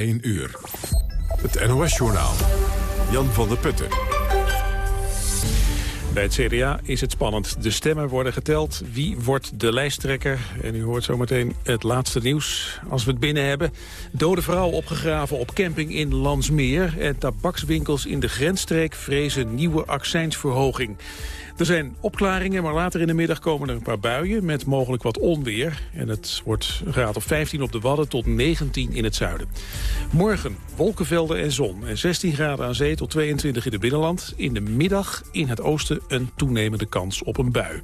1 uur. Het NOS-journaal. Jan van der Putten. Bij het CDA is het spannend. De stemmen worden geteld. Wie wordt de lijsttrekker? En u hoort zometeen het laatste nieuws. Als we het binnen hebben. Dode vrouw opgegraven op camping in Landsmeer. En tabakswinkels in de grensstreek vrezen nieuwe accijnsverhoging. Er zijn opklaringen, maar later in de middag komen er een paar buien... met mogelijk wat onweer. En het wordt graad of 15 op de Wadden tot 19 in het zuiden. Morgen wolkenvelden en zon. En 16 graden aan zee tot 22 in het binnenland. In de middag in het oosten een toenemende kans op een bui.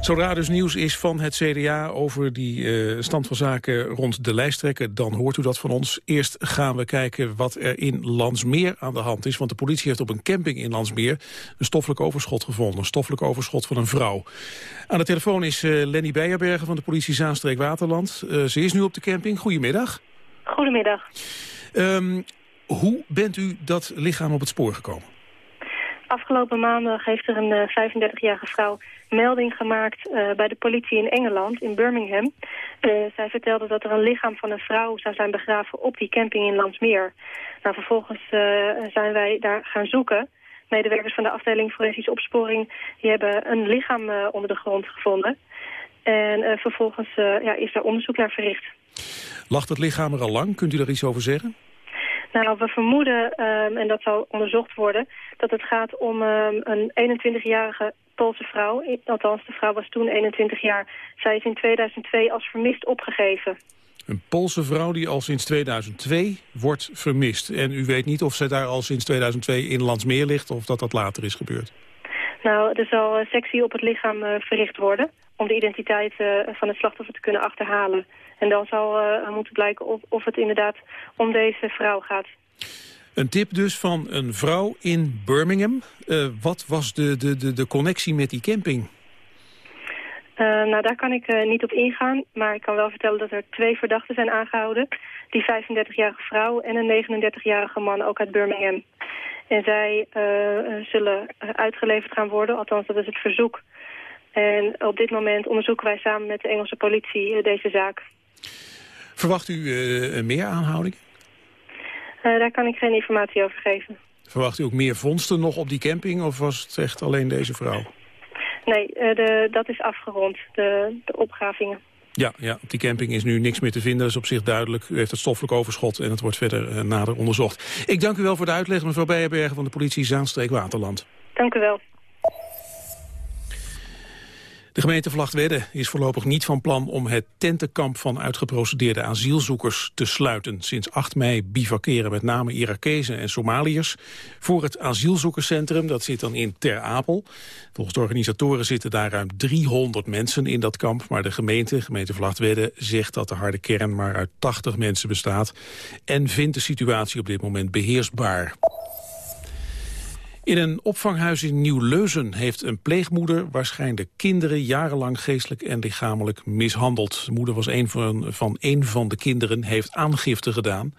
Zodra dus nieuws is van het CDA over die uh, stand van zaken rond de lijsttrekker, dan hoort u dat van ons. Eerst gaan we kijken wat er in Landsmeer aan de hand is. Want de politie heeft op een camping in Landsmeer een stoffelijk overschot gevonden. Een stoffelijk overschot van een vrouw. Aan de telefoon is uh, Lenny Beijerbergen van de politie Zaanstreek Waterland. Uh, ze is nu op de camping. Goedemiddag. Goedemiddag. Um, hoe bent u dat lichaam op het spoor gekomen? Afgelopen maandag heeft er een 35-jarige vrouw melding gemaakt uh, bij de politie in Engeland, in Birmingham. Uh, zij vertelde dat er een lichaam van een vrouw zou zijn begraven op die camping in Landsmeer. Nou, vervolgens uh, zijn wij daar gaan zoeken. Medewerkers van de afdeling forensische opsporing die hebben een lichaam onder de grond gevonden. En vervolgens ja, is daar onderzoek naar verricht. Lag het lichaam er al lang? Kunt u daar iets over zeggen? Nou, we vermoeden, um, en dat zal onderzocht worden, dat het gaat om um, een 21-jarige Poolse vrouw. Althans, de vrouw was toen 21 jaar. Zij is in 2002 als vermist opgegeven. Een Poolse vrouw die al sinds 2002 wordt vermist. En u weet niet of zij daar al sinds 2002 in Landsmeer ligt... of dat dat later is gebeurd? Nou, er zal sectie op het lichaam uh, verricht worden... om de identiteit uh, van het slachtoffer te kunnen achterhalen. En dan zal uh, moeten blijken of, of het inderdaad om deze vrouw gaat. Een tip dus van een vrouw in Birmingham. Uh, wat was de, de, de, de connectie met die camping? Uh, nou, daar kan ik uh, niet op ingaan. Maar ik kan wel vertellen dat er twee verdachten zijn aangehouden. Die 35-jarige vrouw en een 39-jarige man, ook uit Birmingham. En zij zullen uitgeleverd gaan worden, althans dat is het verzoek. En op dit moment onderzoeken wij samen met de Engelse politie deze zaak. Verwacht u meer aanhoudingen? Uh, daar kan ik geen informatie over geven. Verwacht u ook meer vondsten nog op die camping of was het echt alleen deze vrouw? Nee, uh, de, dat is afgerond, de, de opgravingen. Ja, ja, op die camping is nu niks meer te vinden. Dat is op zich duidelijk. U heeft het stoffelijk overschot en het wordt verder uh, nader onderzocht. Ik dank u wel voor de uitleg, mevrouw Beijerbergen van de politie Zaanstreek Waterland. Dank u wel. De gemeente Vlachtwedde is voorlopig niet van plan om het tentenkamp van uitgeprocedeerde asielzoekers te sluiten. Sinds 8 mei bivakeren met name Irakezen en Somaliërs voor het asielzoekerscentrum. Dat zit dan in Ter Apel. Volgens de organisatoren zitten daar ruim 300 mensen in dat kamp. Maar de gemeente, gemeente Vlachtwedde, zegt dat de harde kern maar uit 80 mensen bestaat. En vindt de situatie op dit moment beheersbaar. In een opvanghuis in Nieuw-Leuzen heeft een pleegmoeder waarschijnlijk kinderen jarenlang geestelijk en lichamelijk mishandeld. De moeder was een van, van een van de kinderen, heeft aangifte gedaan.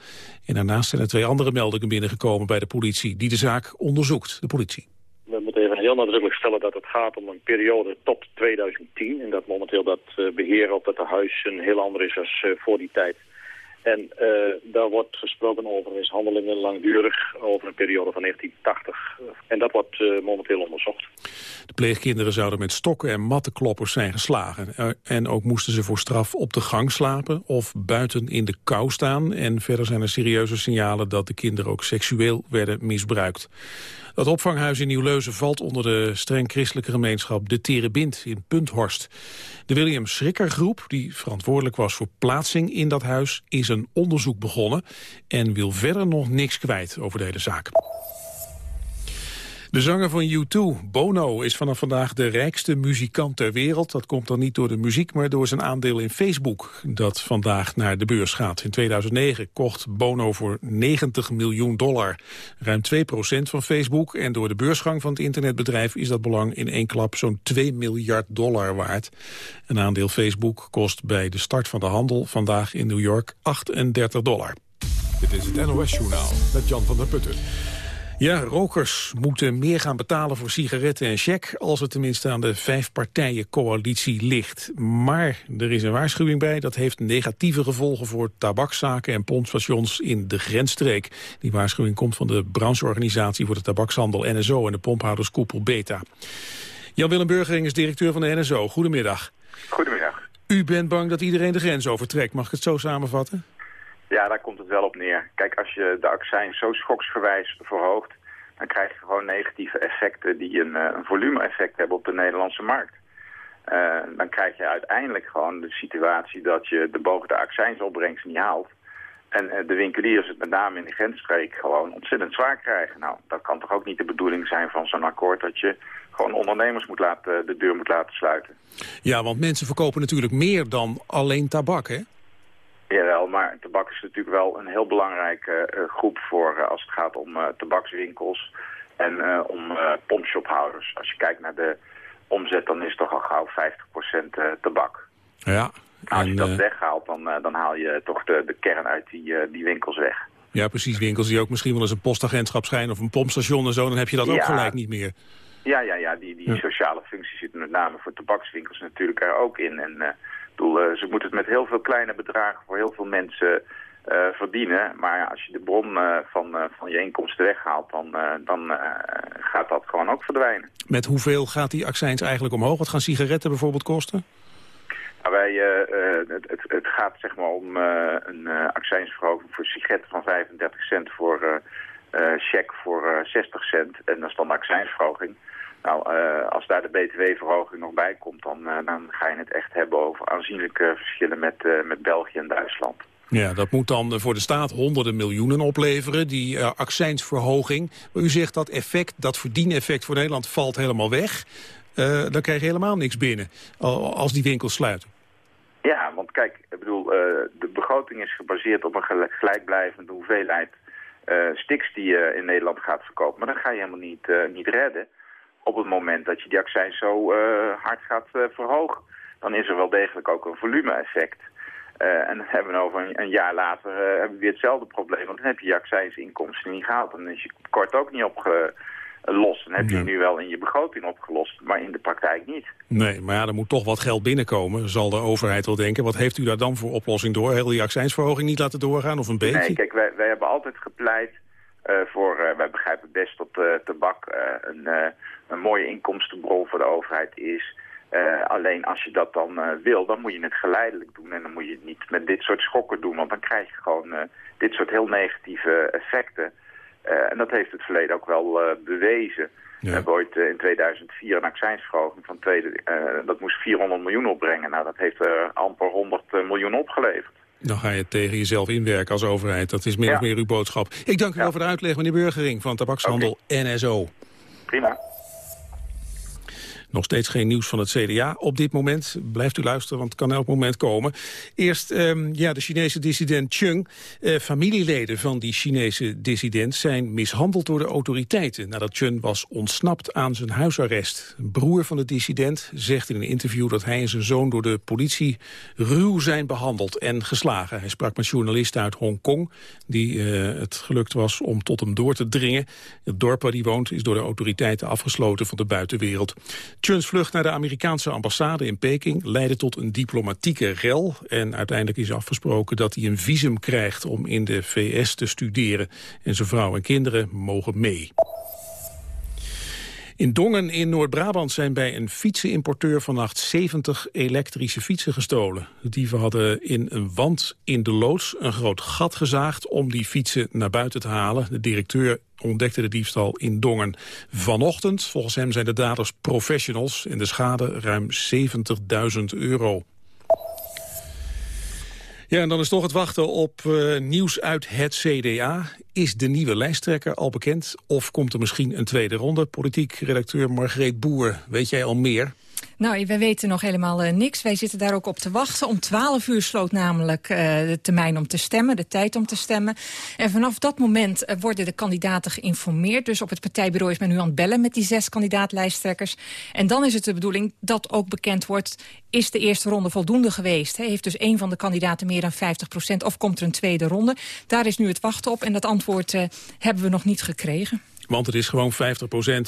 En daarnaast zijn er twee andere meldingen binnengekomen bij de politie die de zaak onderzoekt, de politie. We moeten even heel nadrukkelijk stellen dat het gaat om een periode tot 2010. En dat momenteel dat eh, beheer op dat huis een heel ander is als uh, voor die tijd. En uh, daar wordt gesproken over mishandelingen langdurig over een periode van 1980. En dat wordt uh, momenteel onderzocht. De pleegkinderen zouden met stokken en mattenkloppers zijn geslagen. Uh, en ook moesten ze voor straf op de gang slapen of buiten in de kou staan. En verder zijn er serieuze signalen dat de kinderen ook seksueel werden misbruikt. Dat opvanghuis in Nieuw-Leuzen valt onder de streng christelijke gemeenschap De Terebind in Punthorst. De William Schrikker groep, die verantwoordelijk was voor plaatsing in dat huis, is een onderzoek begonnen en wil verder nog niks kwijt over de hele zaak. De zanger van U2, Bono, is vanaf vandaag de rijkste muzikant ter wereld. Dat komt dan niet door de muziek, maar door zijn aandeel in Facebook... dat vandaag naar de beurs gaat. In 2009 kocht Bono voor 90 miljoen dollar. Ruim 2% van Facebook. En door de beursgang van het internetbedrijf... is dat belang in één klap zo'n 2 miljard dollar waard. Een aandeel Facebook kost bij de start van de handel vandaag in New York 38 dollar. Dit is het NOS-journaal met Jan van der Putten. Ja, rokers moeten meer gaan betalen voor sigaretten en check... als het tenminste aan de vijfpartijen-coalitie ligt. Maar er is een waarschuwing bij. Dat heeft negatieve gevolgen voor tabakszaken en pompstations in de grensstreek. Die waarschuwing komt van de brancheorganisatie voor de tabakshandel NSO... en de pomphouderskoepel Beta. Jan-Willem Burgering is directeur van de NSO. Goedemiddag. Goedemiddag. U bent bang dat iedereen de grens overtrekt. Mag ik het zo samenvatten? Ja, daar komt het wel op neer. Kijk, als je de accijns zo schoksgewijs verhoogt... dan krijg je gewoon negatieve effecten die een, eh, een volume-effect hebben op de Nederlandse markt. Uh, dan krijg je uiteindelijk gewoon de situatie dat je de boven de accijnsopbrengst niet haalt. En uh, de winkeliers het met name in de grensstreek gewoon ontzettend zwaar krijgen. Nou, dat kan toch ook niet de bedoeling zijn van zo'n akkoord dat je gewoon ondernemers moet laten, de deur moet laten sluiten. Ja, want mensen verkopen natuurlijk meer dan alleen tabak, hè? Jawel, maar tabak is natuurlijk wel een heel belangrijke uh, groep voor uh, als het gaat om uh, tabakswinkels en om pompshophouders. Als je kijkt naar de omzet, dan is toch al gauw 50% tabak. Ja. Als je dat weghaalt, dan, dan haal je toch de, de kern uit die, die winkels weg. Ja, precies. Winkels die ook misschien wel eens een postagentschap zijn of een pompstation en zo, dan heb je dat ja. ook gelijk niet meer. Ja, ja, ja. Die, die ja. sociale functie zit met name voor tabakswinkels natuurlijk er ook in. En bedoel, uh, ze moeten het met heel veel kleine bedragen voor heel veel mensen uh, verdienen. Maar ja, als je de bron uh, van, van je inkomsten weghaalt, dan, dan gaat dat gewoon ook verdwijnen. Met hoeveel gaat die accijns eigenlijk omhoog? Wat gaan sigaretten bijvoorbeeld kosten? Nou, wij, het, het, het, gaat zeg maar om een accijnsverhoging voor sigaretten van 35 cent, voor check voor 60 cent. En dat is dan de accijnsverhoging. Nou, uh, als daar de btw-verhoging nog bij komt, dan, uh, dan ga je het echt hebben over aanzienlijke verschillen met, uh, met België en Duitsland. Ja, dat moet dan voor de staat honderden miljoenen opleveren, die accijnsverhoging. Maar u zegt dat effect, dat verdieneffect voor Nederland valt helemaal weg. dan krijg je helemaal niks binnen als die winkels sluiten. Ja, want kijk, ik bedoel, de begroting is gebaseerd op een gelijkblijvende hoeveelheid stiks die je in Nederland gaat verkopen. Maar dat ga je helemaal niet, niet redden op het moment dat je die accijns zo uh, hard gaat uh, verhogen. Dan is er wel degelijk ook een volume-effect. Uh, en dan hebben we over een, een jaar later hebben we weer hetzelfde probleem. Want dan heb je je accijnsinkomsten niet gehaald. Dan is je kort ook niet opgelost. Dan heb je nu wel in je begroting opgelost, maar in de praktijk niet. Nee, maar ja, er moet toch wat geld binnenkomen, zal de overheid wel denken. Wat heeft u daar dan voor oplossing door? Heel die accijnsverhoging niet laten doorgaan of een beetje? Nee, kijk, wij, wij hebben altijd gepleit uh, voor, wij begrijpen best dat tabak een, een mooie inkomstenbron voor de overheid is. alleen als je dat dan wil, dan moet je het geleidelijk doen. En dan moet je het niet met dit soort schokken doen, want dan krijg je gewoon dit soort heel negatieve effecten. en dat heeft het verleden ook wel bewezen. Ja. We hebben ooit in 2004 een accijnsverhoging van tweede, dat moest 400 miljoen opbrengen. Nou, dat heeft amper 100 miljoen opgeleverd. Dan ga je tegen jezelf inwerken als overheid. Dat is meer ja. of meer uw boodschap. Ik dank u ja. wel voor de uitleg, meneer Burgering van Tabakshandel okay. NSO. Prima. Nog steeds geen nieuws van het CDA op dit moment. Blijft u luisteren, want het kan elk moment komen. Eerst um, ja, de Chinese dissident Chung. Uh, familieleden van die Chinese dissident zijn mishandeld door de autoriteiten... nadat Chun was ontsnapt aan zijn huisarrest. Een broer van de dissident zegt in een interview... dat hij en zijn zoon door de politie ruw zijn behandeld en geslagen. Hij sprak met journalisten uit Hongkong... die uh, het gelukt was om tot hem door te dringen. Het dorp waar hij woont is door de autoriteiten afgesloten van de buitenwereld. Chuns vlucht naar de Amerikaanse ambassade in Peking leidde tot een diplomatieke rel. En uiteindelijk is afgesproken dat hij een visum krijgt om in de VS te studeren. En zijn vrouw en kinderen mogen mee. In Dongen in Noord-Brabant zijn bij een fietsenimporteur vannacht 70 elektrische fietsen gestolen. De dieven hadden in een wand in de loods een groot gat gezaagd om die fietsen naar buiten te halen. De directeur ontdekte de diefstal in Dongen. Vanochtend, volgens hem zijn de daders professionals en de schade ruim 70.000 euro. Ja, en dan is toch het wachten op uh, nieuws uit het CDA. Is de nieuwe lijsttrekker al bekend? Of komt er misschien een tweede ronde? Politiek redacteur Margreet Boer, weet jij al meer? Nou, wij weten nog helemaal uh, niks. Wij zitten daar ook op te wachten. Om 12 uur sloot namelijk uh, de termijn om te stemmen, de tijd om te stemmen. En vanaf dat moment uh, worden de kandidaten geïnformeerd. Dus op het partijbureau is men nu aan het bellen met die zes kandidaatlijsttrekkers. En dan is het de bedoeling dat ook bekend wordt... is de eerste ronde voldoende geweest? He? Heeft dus één van de kandidaten meer dan 50 procent... of komt er een tweede ronde? Daar is nu het wachten op en dat antwoord hebben we nog niet gekregen. Want het is gewoon 50%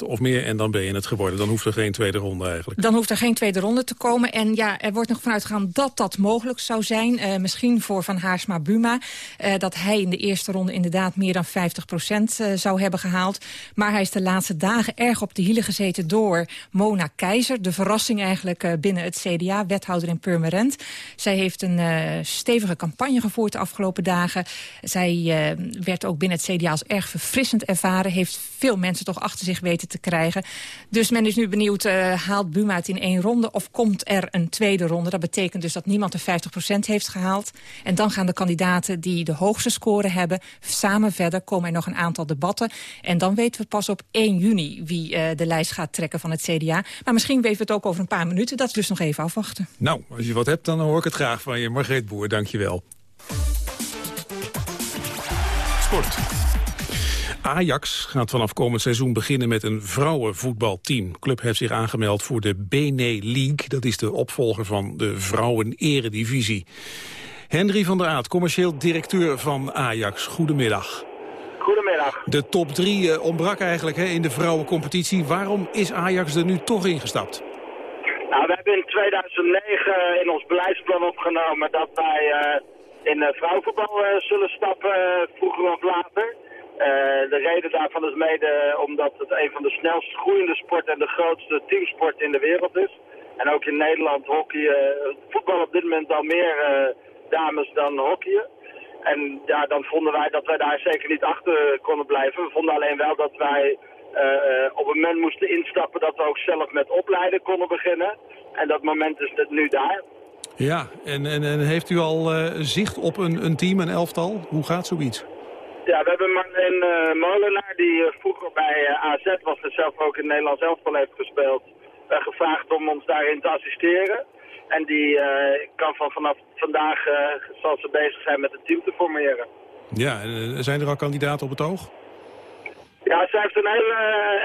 of meer en dan ben je het geworden. Dan hoeft er geen tweede ronde eigenlijk. Dan hoeft er geen tweede ronde te komen. En ja, er wordt nog vanuit gegaan dat dat mogelijk zou zijn. Uh, misschien voor Van Haarsma Buma. Uh, dat hij in de eerste ronde inderdaad meer dan 50% uh, zou hebben gehaald. Maar hij is de laatste dagen erg op de hielen gezeten door Mona Keizer. De verrassing eigenlijk binnen het CDA, wethouder in Purmerend. Zij heeft een stevige campagne gevoerd de afgelopen dagen. Zij werd ook binnen het CDA als erg verfrissend ervaren. Heeft veel mensen toch achter zich weten te krijgen. Dus men is nu benieuwd, uh, haalt Buma het in één ronde... of komt er een tweede ronde? Dat betekent dus dat niemand de 50% heeft gehaald. En dan gaan de kandidaten die de hoogste score hebben... samen verder, komen er nog een aantal debatten. En dan weten we pas op 1 juni wie uh, de lijst gaat trekken van het CDA. Maar misschien weten we het ook over een paar minuten. Dat is dus nog even afwachten. Nou, als je wat hebt, dan hoor ik het graag van je. Margreet Boer, dank je wel. Sport. Ajax gaat vanaf komend seizoen beginnen met een vrouwenvoetbalteam. De club heeft zich aangemeld voor de Bene League. Dat is de opvolger van de vrouwen-eredivisie. Henry van der Aat, commercieel directeur van Ajax. Goedemiddag. Goedemiddag. De top 3 uh, ontbrak eigenlijk hè, in de vrouwencompetitie. Waarom is Ajax er nu toch ingestapt? Nou, we hebben in 2009 in ons beleidsplan opgenomen dat wij uh, in uh, vrouwenvoetbal zullen stappen, vroeger of later. Uh, de reden daarvan is mede omdat het een van de snelst groeiende sporten en de grootste teamsport in de wereld is. En ook in Nederland hockey, uh, voetbal op dit moment al meer uh, dames dan hockeyen. En ja, dan vonden wij dat wij daar zeker niet achter konden blijven. We vonden alleen wel dat wij op een moment moesten instappen dat we ook zelf met opleiden konden beginnen. En dat moment is het nu daar. Ja, en, en, en heeft u al zicht op een, een team, een elftal? Hoe gaat zoiets? Ja, we hebben een uh, Molenaar die uh, vroeger bij uh, AZ was en zelf ook in Nederland elftal heeft gespeeld. gevraagd om ons daarin te assisteren. En die kan van vanaf vandaag, zal ze bezig zijn met het team te formeren. Ja, en zijn er al kandidaten op het oog? Ja, ze heeft een hele,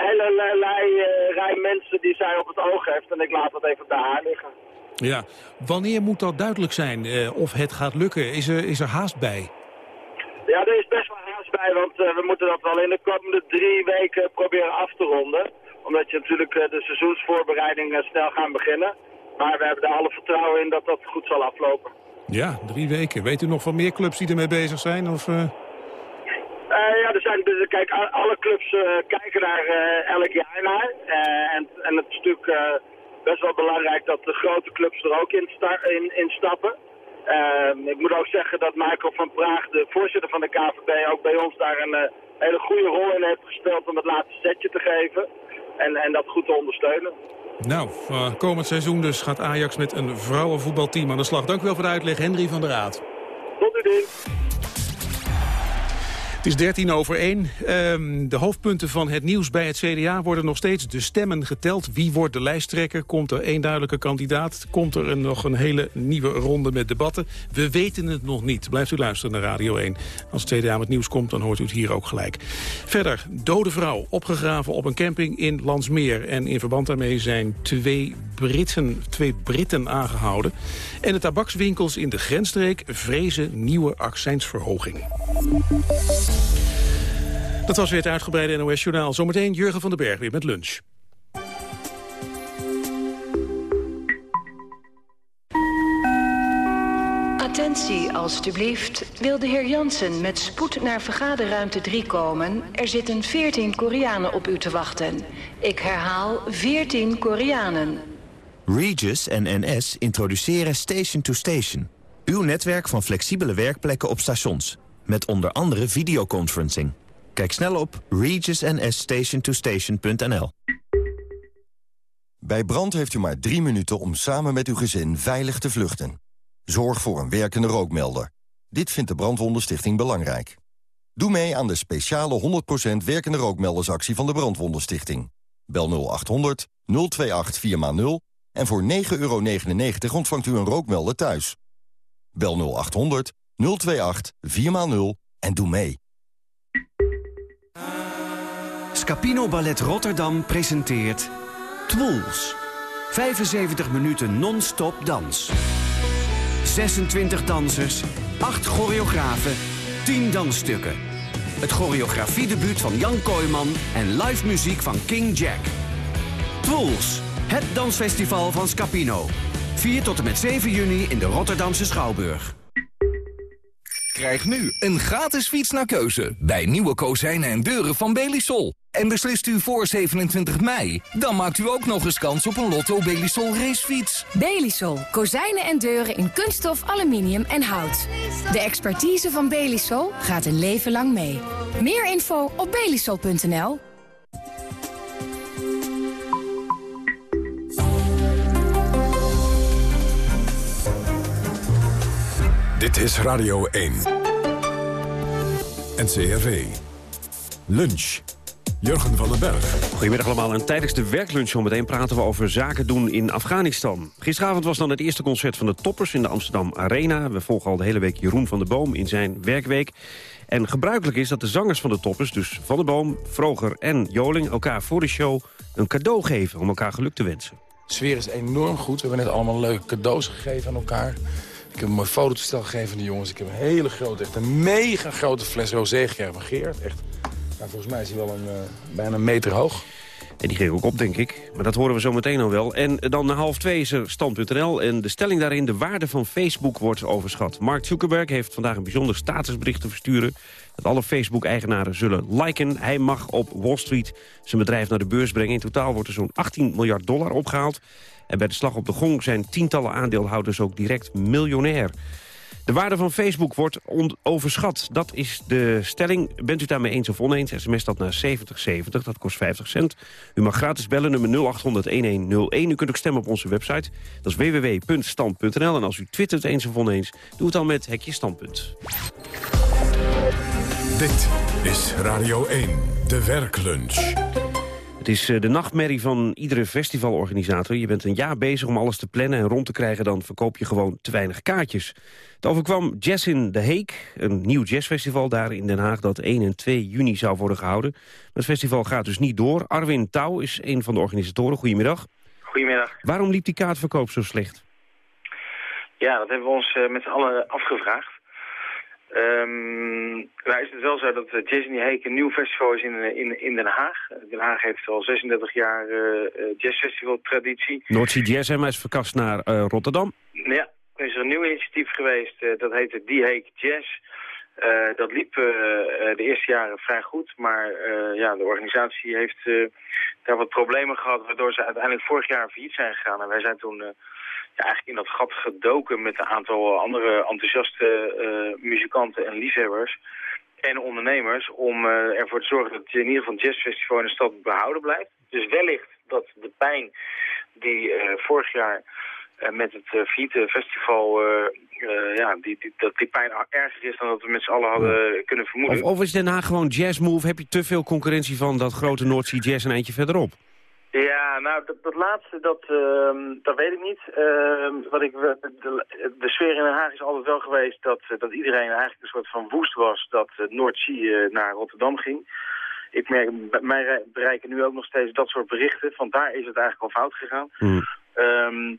hele rij, rij mensen die zij op het oog heeft. En ik laat dat even bij haar liggen. Ja, wanneer moet dat duidelijk zijn of het gaat lukken? Is er, is er haast bij? Ja, er is best wel bij, want uh, we moeten dat wel in de komende drie weken proberen af te ronden. Omdat je natuurlijk uh, de seizoensvoorbereidingen snel gaan beginnen. Maar we hebben er alle vertrouwen in dat dat goed zal aflopen. Ja, drie weken. Weet u nog van meer clubs die ermee bezig zijn? Of, uh... ja, er zijn, dus, kijk, alle clubs kijken daar elk jaar naar. en, en het is natuurlijk best wel belangrijk dat de grote clubs er ook in, in, in stappen. Uh, ik moet ook zeggen dat Michael van Praag, de voorzitter van de KVB, ook bij ons daar een uh, hele goede rol in heeft gespeeld om het laatste setje te geven. En, en dat goed te ondersteunen. Nou, uh, komend seizoen dus gaat Ajax met een vrouwenvoetbalteam aan de slag. Dank u wel voor de uitleg, Henry van der Raad. Tot uw dienst. Is 13 over 1. Um, de hoofdpunten van het nieuws bij het CDA worden nog steeds de stemmen geteld. Wie wordt de lijsttrekker? Komt er één duidelijke kandidaat? Komt er nog een hele nieuwe ronde met debatten? We weten het nog niet. Blijft u luisteren naar Radio 1. Als het CDA met nieuws komt, dan hoort u het hier ook gelijk. Verder, dode vrouw opgegraven op een camping in Landsmeer. En in verband daarmee zijn twee Britten, twee Britten aangehouden. En de tabakswinkels in de grensstreek vrezen nieuwe accijnsverhoging. Dat was weer het uitgebreide NOS-journaal. Zometeen Jurgen van den Berg weer met lunch. Attentie, alstublieft. Wil de heer Jansen met spoed naar vergaderruimte 3 komen? Er zitten 14 Koreanen op u te wachten. Ik herhaal 14 Koreanen. Regis en NS introduceren Station to Station. Uw netwerk van flexibele werkplekken op stations. Met onder andere videoconferencing. Kijk snel op regisnsstationtostation.nl. Bij brand heeft u maar drie minuten om samen met uw gezin veilig te vluchten. Zorg voor een werkende rookmelder. Dit vindt de Brandwondenstichting belangrijk. Doe mee aan de speciale 100% werkende rookmeldersactie van de Brandwondenstichting. Bel 0800 028 4x0 en voor 9,99 ontvangt u een rookmelder thuis. Bel 0800 028 4x0 en doe mee. Scapino Ballet Rotterdam presenteert Twools. 75 minuten non-stop dans. 26 dansers, 8 choreografen, 10 dansstukken. het choreografiedebuut van Jan Kooijman en live muziek van King Jack. Twools, het dansfestival van Scapino. 4 tot en met 7 juni in de Rotterdamse Schouwburg. Krijg nu een gratis fiets naar keuze bij nieuwe kozijnen en deuren van Belisol. En beslist u voor 27 mei, dan maakt u ook nog eens kans op een Lotto Belisol racefiets. Belisol. Kozijnen en deuren in kunststof, aluminium en hout. De expertise van Belisol gaat een leven lang mee. Meer info op belisol.nl. Dit is Radio 1. NCRV. Lunch. Jurgen van den Berg. Goedemiddag allemaal. En tijdens de werklunch zometeen praten we over zaken doen in Afghanistan. Gisteravond was dan het eerste concert van de toppers in de Amsterdam Arena. We volgen al de hele week Jeroen van der Boom in zijn werkweek. En gebruikelijk is dat de zangers van de toppers, dus Van der Boom, Vroger en Joling... elkaar voor de show een cadeau geven om elkaar geluk te wensen. De sfeer is enorm goed. We hebben net allemaal leuke cadeaus gegeven aan elkaar. Ik heb een mooi fototoestel gegeven van de jongens. Ik heb een hele grote, echt een mega grote fles rosé gekregen van Geert. Echt, volgens mij is hij wel een, uh, bijna een meter hoog. En die ging ook op, denk ik. Maar dat horen we zo meteen al wel. En dan na half twee is er stand.nl. En de stelling daarin, de waarde van Facebook wordt overschat. Mark Zuckerberg heeft vandaag een bijzonder statusbericht te versturen... dat alle Facebook-eigenaren zullen liken. Hij mag op Wall Street zijn bedrijf naar de beurs brengen. In totaal wordt er zo'n 18 miljard dollar opgehaald. En bij de slag op de gong zijn tientallen aandeelhouders ook direct miljonair. De waarde van Facebook wordt overschat. Dat is de stelling. Bent u daarmee eens of oneens? SMS dat naar 7070, dat kost 50 cent. U mag gratis bellen, nummer 0800-1101. U kunt ook stemmen op onze website. Dat is www.stand.nl. En als u twittert eens of oneens, doe het dan met Hekje Standpunt. Dit is Radio 1, de werklunch. Het is eh, de nachtmerrie van iedere festivalorganisator. Je bent een jaar bezig om alles te plannen en rond te krijgen... dan verkoop je gewoon te weinig kaartjes. Het overkwam Jazz in The Hague, een nieuw jazzfestival daar in Den Haag... dat 1 en 2 juni zou worden gehouden. het festival gaat dus niet door. Arwin Touw is een van de organisatoren. Goedemiddag. Goedemiddag. Waarom liep die kaartverkoop zo slecht? Ja, dat hebben we ons uh, met z'n allen afgevraagd. Um, nou is het wel zo dat Jazz in Heek een nieuw festival is in, in, in Den Haag. Den Haag heeft al 36 jaar uh, jazzfestival traditie. Noordzee Jazz maar is verkast naar Rotterdam. Ja, er is een nieuw initiatief geweest. Dat heette Die Heek Jazz. Uh, dat liep uh, de eerste jaren vrij goed, maar uh, ja, de organisatie heeft daar wat problemen gehad, waardoor ze uiteindelijk vorig jaar failliet zijn gegaan. En wij zijn toen ja, eigenlijk in dat gat gedoken met een aantal andere enthousiaste muzikanten en liefhebbers en ondernemers om ervoor te zorgen dat in ieder geval het jazzfestival in de stad behouden blijft. Dus wellicht dat de pijn die vorig jaar met het uh, Festival, ja, die, die, dat die pijn erger is dan dat we met z'n allen hadden kunnen vermoeden. Of, of is Den Haag gewoon jazzmove? Heb je te veel concurrentie van dat grote Noordzee Jazz een eindje verderop? Ja, nou, dat, dat laatste, dat, uh, dat weet ik niet. Uh, wat ik, de, de, sfeer in Den Haag is altijd wel geweest dat, dat iedereen eigenlijk een soort van woest was dat Noordzee naar Rotterdam ging. Ik merk, mij bereiken nu ook nog steeds dat soort berichten, want daar is het eigenlijk al fout gegaan. Mm. Um,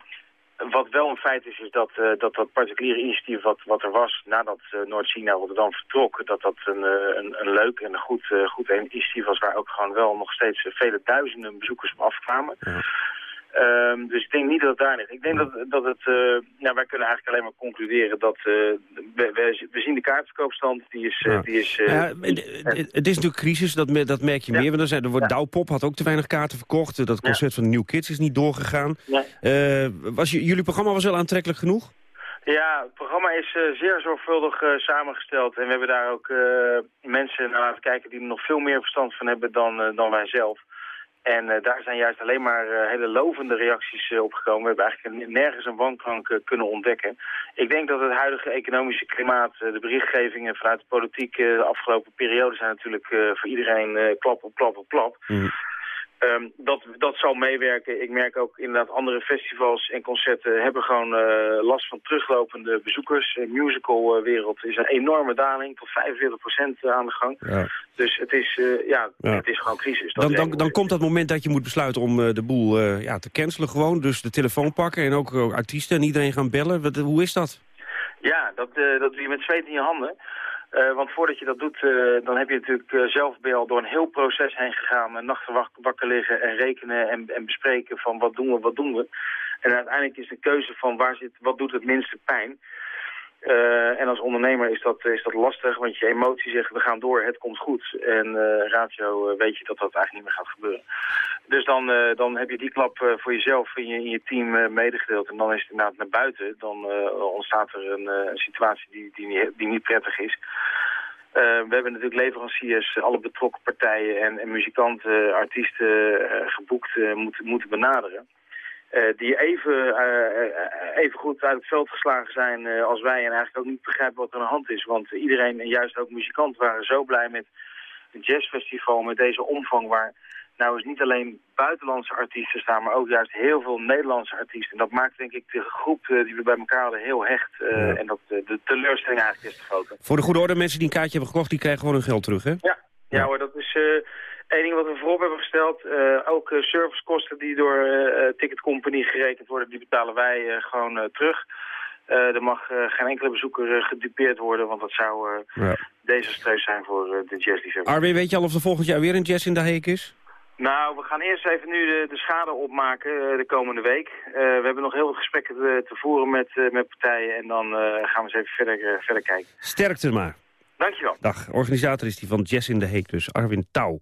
wat wel een feit is, is dat uh, dat, dat particuliere initiatief wat, wat er was nadat uh, Noord-China Rotterdam vertrok, dat dat een, uh, een, een leuk en een goed, goed initiatief was waar ook gewoon wel nog steeds vele duizenden bezoekers op afkwamen. Um, dus ik denk niet dat het daar ligt. Ik denk dat, dat het, uh, nou, wij kunnen eigenlijk alleen maar concluderen dat, uh, we, we, zien de kaartverkoopstand, die is... Uh, die is ja, het is natuurlijk crisis, dat, dat merk je ja. meer. Want er, zijn, er wordt. Douwpop had ook te weinig kaarten verkocht. Dat concert van de New Kids is niet doorgegaan. was jullie programma was wel aantrekkelijk genoeg? Ja, het programma is zeer zorgvuldig samengesteld. En we hebben daar ook mensen naar laten kijken die er nog veel meer verstand van hebben dan, dan wij zelf. En uh, daar zijn juist alleen maar uh, hele lovende reacties uh, op gekomen. We hebben eigenlijk nergens een wanklank kunnen ontdekken. Ik denk dat het huidige economische klimaat, de berichtgevingen vanuit de politiek de afgelopen periode zijn natuurlijk voor iedereen klap op klap op klap. Mm. Um, dat, dat zal meewerken. Ik merk ook inderdaad andere festivals en concerten hebben gewoon uh, last van teruglopende bezoekers. De musicalwereld is een enorme daling, tot 45% aan de gang. Ja. Dus het is, uh, ja, ja, het is gewoon crisis. Dan, dan, dan komt dat moment dat je moet besluiten om uh, de boel ja, te cancelen gewoon. Dus de telefoon pakken en ook artiesten en iedereen gaan bellen. Wat, hoe is dat? Ja, dat, dat doe je met zweet in je handen. Uh, want voordat je dat doet, uh, dan heb je natuurlijk uh, zelf al door een heel proces heen gegaan. En nachten wakker, wakker liggen en rekenen en, en, bespreken van wat doen we, wat doen we. En uiteindelijk is de keuze van waar zit, wat doet het minste pijn. Uh, en als ondernemer is dat, is dat lastig, want je emotie zegt we gaan door, het komt goed. En uh, ratio uh, weet je dat dat eigenlijk niet meer gaat gebeuren. Dus dan, dan heb je die klap voor jezelf in je, in je team medegedeeld. En dan is het inderdaad naar buiten. Dan ontstaat er een, een situatie die, die, niet, die niet prettig is. we hebben natuurlijk leveranciers, alle betrokken partijen en, en muzikanten, artiesten geboekt moeten, moeten benaderen. Uh, die even, uh, even goed uit het veld geslagen zijn uh, als wij en eigenlijk ook niet begrijpen wat er aan de hand is. Want iedereen, en juist ook muzikanten, waren zo blij met het jazzfestival, met deze omvang waar nou eens niet alleen buitenlandse artiesten staan, maar ook juist heel veel Nederlandse artiesten. En dat maakt denk ik de groep die we bij elkaar hadden heel hecht. Ja. En dat de teleurstelling eigenlijk is te groot. Voor de goede orde, mensen die een kaartje hebben gekocht, die krijgen gewoon hun geld terug, hè? Ja, ja, ja hoor, dat is... Eén ding wat we voorop hebben gesteld, uh, ook uh, servicekosten die door uh, Ticket Company gerekend worden, die betalen wij gewoon terug. er mag geen enkele bezoeker gedupeerd worden, want dat zou ja. desastreus zijn voor de jazzliefhebber. Armin, weet je al of er volgend jaar weer een jazz in de Heek is? Nou, we gaan eerst even nu de, de schade opmaken de komende week. we hebben nog heel wat gesprekken te, te voeren met, met partijen en dan gaan we eens even verder, verder kijken. Sterkte maar. Dankjewel. Dag. Organisator is die van Jess in de Heek dus, Arwin Touw.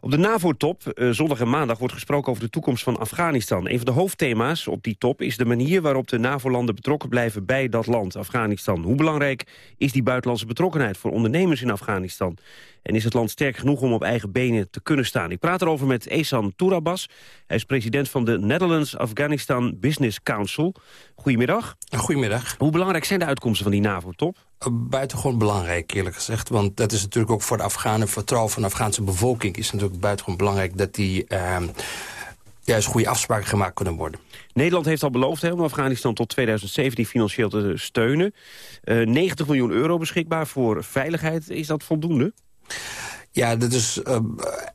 Op de NAVO-top, uh, zondag en maandag, wordt gesproken over de toekomst van Afghanistan. Een van de hoofdthema's op die top is de manier waarop de NAVO-landen betrokken blijven bij dat land, Afghanistan. Hoe belangrijk is die buitenlandse betrokkenheid voor ondernemers in Afghanistan? En is het land sterk genoeg om op eigen benen te kunnen staan? Ik praat erover met Esan Tourabas. Hij is president van de Netherlands Afghanistan Business Council. Goedemiddag. Goedemiddag. Hoe belangrijk zijn de uitkomsten van die NAVO-top? Buitengewoon belangrijk, eerlijk gezegd. Want dat is natuurlijk ook voor de Afghanen, vertrouwen van de Afghaanse bevolking... is natuurlijk buitengewoon belangrijk dat die... Uh, juist goede afspraken gemaakt kunnen worden. Nederland heeft al beloofd hè, om Afghanistan tot 2017 financieel te steunen. Uh, 90 miljoen euro beschikbaar voor veiligheid. Is dat voldoende? Ja, dat is, uh,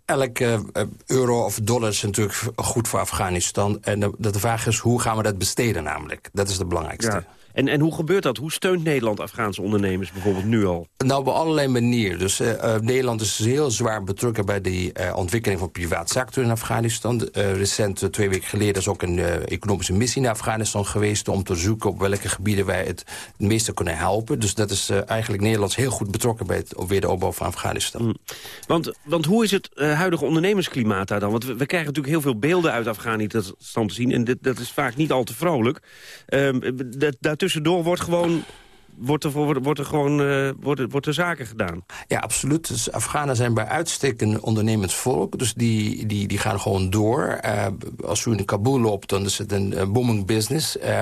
elke uh, euro of dollar is natuurlijk goed voor Afghanistan. En de, de vraag is, hoe gaan we dat besteden namelijk? Dat is het belangrijkste. Ja. En, en hoe gebeurt dat? Hoe steunt Nederland Afghaanse ondernemers bijvoorbeeld nu al? Nou, op allerlei manieren. Dus uh, Nederland is heel zwaar betrokken bij de uh, ontwikkeling van privaat sector in Afghanistan. recent, twee weken geleden, is ook een economische missie naar Afghanistan geweest... om te zoeken op welke gebieden wij het, het meeste kunnen helpen. Dus dat is eigenlijk Nederlands heel goed betrokken bij het wederopbouw van Afghanistan. Mm. Want, want hoe is het huidige ondernemersklimaat daar dan? Want we, we, krijgen natuurlijk heel veel beelden uit Afghanistan te zien... en dit, dat is vaak niet al te vrolijk. Ehm, dat, tussendoor wordt gewoon wordt er, wordt er gewoon uh, wordt, wordt er zaken gedaan. Ja, absoluut. Dus Afghanen zijn bij uitstek een ondernemend volk. Dus die, die, die gaan gewoon door. Uh, als u in Kabul loopt, dan is het een, booming business. Uh,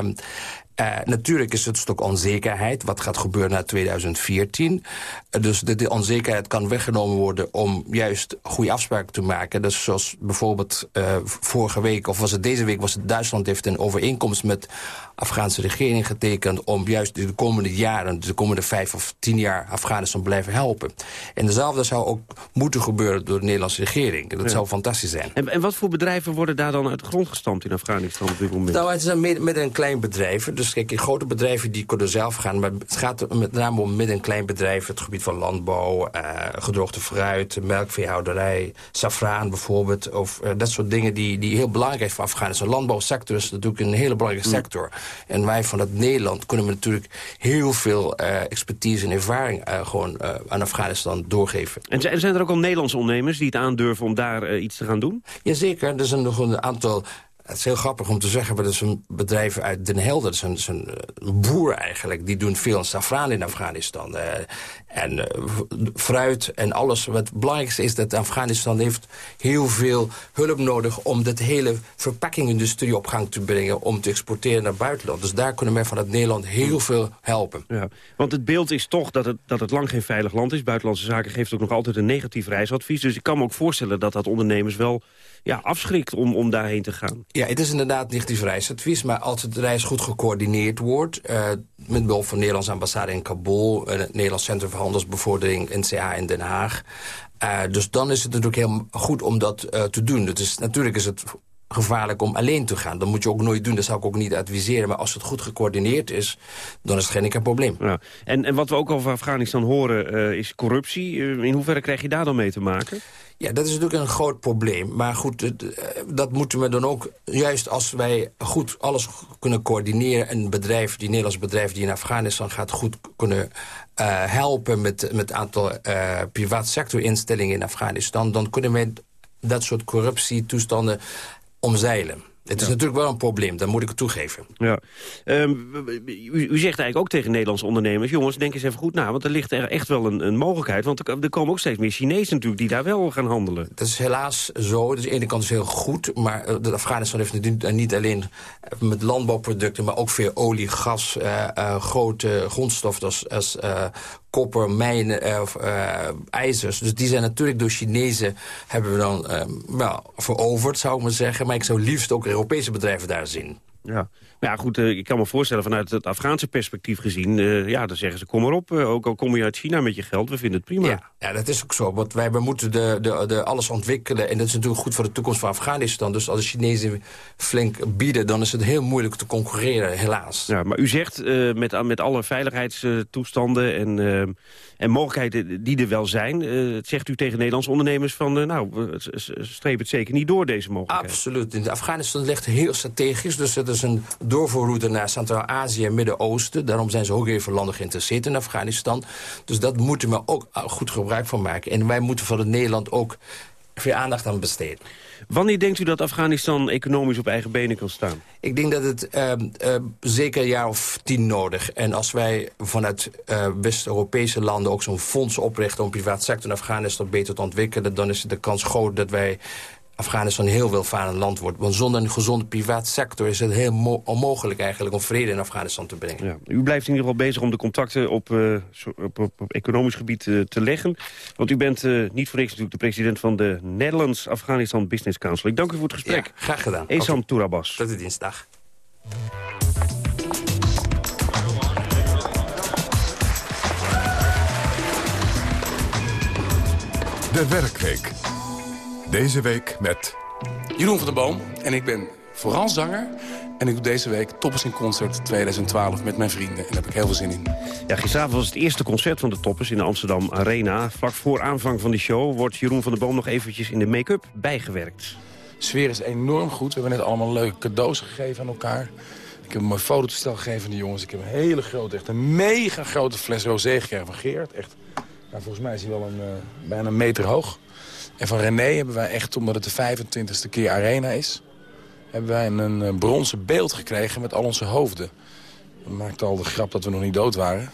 uh, natuurlijk is het een stuk onzekerheid. Wat gaat gebeuren na 2014? Uh, dus de, de, onzekerheid kan weggenomen worden om juist goede afspraken te maken. Dus zoals bijvoorbeeld uh, vorige week, of was het deze week... was het Duitsland heeft een overeenkomst met Afghaanse regering getekend... om juist de komende jaren, de komende vijf of tien jaar... Afghanistan blijven helpen. En dezelfde zou ook moeten gebeuren door de Nederlandse regering. Dat ja. zou fantastisch zijn. En, en, wat voor bedrijven worden daar dan uit de grond gestampt in Afghanistan op dit moment? Nou, het is een midden- en klein bedrijven. Dus kijk, grote bedrijven die kunnen zelf gaan. Maar het gaat met name om midden- en klein bedrijven. Het gebied van landbouw, uh, gedroogde fruit, melkveehouderij, safraan bijvoorbeeld. Of uh, dat soort dingen die, die heel belangrijk zijn voor Afghanistan. De landbouwsector is natuurlijk een hele belangrijke mm. sector. En wij vanuit Nederland kunnen we natuurlijk heel veel uh, expertise en ervaring gewoon aan Afghanistan doorgeven. En zijn er ook al Nederlandse ondernemers die het aandurven om daar iets te gaan doen? Jazeker, er zijn nog een aantal het is heel grappig om te zeggen, maar dat is een bedrijf uit Den Helder. Dat is een, is een, boer eigenlijk. Die doen veel safraan in Afghanistan. Uh, en uh, fruit en alles. Wat het belangrijkste is dat Afghanistan heeft heel veel hulp nodig... om dat hele verpakkingindustrie op gang te brengen... om te exporteren naar het buitenland. Dus daar kunnen wij vanuit Nederland heel veel helpen. Ja, want het beeld is toch dat het, dat het lang geen veilig land is. Buitenlandse Zaken geeft ook nog altijd een negatief reisadvies. Dus ik kan me ook voorstellen dat dat ondernemers wel ja, afschrikt om, om daarheen te gaan. Ja, het is inderdaad negatief reisadvies. Maar als het reis goed gecoördineerd wordt... Uh, met behulp van de Nederlandse ambassade in Kabul... en het Nederlands Centrum voor Handelsbevordering, NCA in Den Haag... Uh, dus dan is het natuurlijk heel goed om dat uh, te doen. Dus natuurlijk is het gevaarlijk om alleen te gaan. Dat moet je ook nooit doen, dat zou ik ook niet adviseren. Maar als het goed gecoördineerd is, dan is het geen enkel probleem. Ja. En, en wat we ook over Afghanistan horen uh, is corruptie. In hoeverre krijg je daar dan mee te maken? Ja, dat is natuurlijk een groot probleem. Maar goed, dat moeten we dan ook... juist als wij goed alles kunnen coördineren... een bedrijf, die Nederlands bedrijf die in Afghanistan gaat... goed kunnen uh, helpen met met aantal uh, privaatsectorinstellingen in Afghanistan... dan kunnen wij dat soort corruptietoestanden omzeilen. Het is natuurlijk wel een probleem, dat moet ik toegeven. Ja. Um, u, u, zegt eigenlijk ook tegen Nederlandse ondernemers... jongens, denk eens even goed na, want er ligt er echt wel een, een mogelijkheid. Want er, er, komen ook steeds meer Chinezen natuurlijk die daar wel gaan handelen. Dat is helaas zo. Dus aan de ene kant is heel goed, maar uh, Afghanistan heeft natuurlijk niet alleen met landbouwproducten... maar ook veel olie, gas, uh, uh, grote grondstoffen als, als koper, mijnen of ijzers. Dus die zijn natuurlijk door Chinezen hebben we dan wel veroverd, zou ik maar zeggen. Maar ik zou liefst ook Europese bedrijven daar zien. Ja. Ja, goed, uh, ik kan me voorstellen vanuit het Afghaanse perspectief gezien... Uh, ja, dan zeggen ze, kom maar op, uh, ook al kom je uit China met je geld, we vinden het prima. Ja, ja dat is ook zo, want wij we moeten de, de, de alles ontwikkelen... en dat is natuurlijk goed voor de toekomst van Afghanistan. Dus als de Chinezen flink bieden, dan is het heel moeilijk te concurreren, helaas. Ja, maar u zegt met, met alle veiligheidstoestanden en, en mogelijkheden die er wel zijn... zegt u tegen Nederlandse ondernemers van, nou, streep het zeker niet door, deze mogelijkheid. Absoluut. Afghanistan ligt heel strategisch, dus het is een doorvoerroute naar Centraal-Azië en Midden-Oosten. Daarom zijn ze ook even landen geïnteresseerd in Afghanistan. Dus dat moeten we ook goed gebruik van maken. En wij moeten van het Nederland ook veel aandacht aan besteden. Wanneer denkt u dat Afghanistan economisch op eigen benen kan staan? Ik denk dat het uh, uh, zeker een jaar of tien nodig. En als wij vanuit uh, West-Europese landen ook zo'n fonds oprichten... om privaat sector in Afghanistan beter te ontwikkelen... dan is de kans groot dat wij Afghanistan een heel welvarend land wordt. Want zonder een gezonde privaatsector is het heel onmogelijk eigenlijk om vrede in Afghanistan te brengen. Ja, u blijft in ieder geval bezig om de contacten op, uh, op, op, op, economisch gebied uh, te leggen. Want u bent uh, niet voor niks natuurlijk de president van de Netherlands Afghanistan Business Council. Ik dank u voor het gesprek. Ja, graag gedaan. Esam Tourabas. Tot de dinsdag. De Werkweek. Deze week met... Jeroen van der Boom en ik ben vooral zanger. En ik doe deze week Toppers in Concert 2012 met mijn vrienden. En daar heb ik heel veel zin in. Ja, gisteravond was het eerste concert van de Toppers in de Amsterdam Arena. Vlak voor aanvang van die show wordt Jeroen van der Boom nog eventjes in de make-up bijgewerkt. De sfeer is enorm goed. We hebben net allemaal leuke cadeaus gegeven aan elkaar. Ik heb een mooi fototoestel gegeven aan de jongens. Ik heb een hele grote, echt een mega grote fles rosé gekregen van Geert. Echt, nou, volgens mij is hij wel een, uh, bijna een meter hoog. En van René hebben wij echt, omdat het de 25e keer Arena is... hebben wij een, een bronzen beeld gekregen met al onze hoofden. Dat maakte al de grap dat we nog niet dood waren.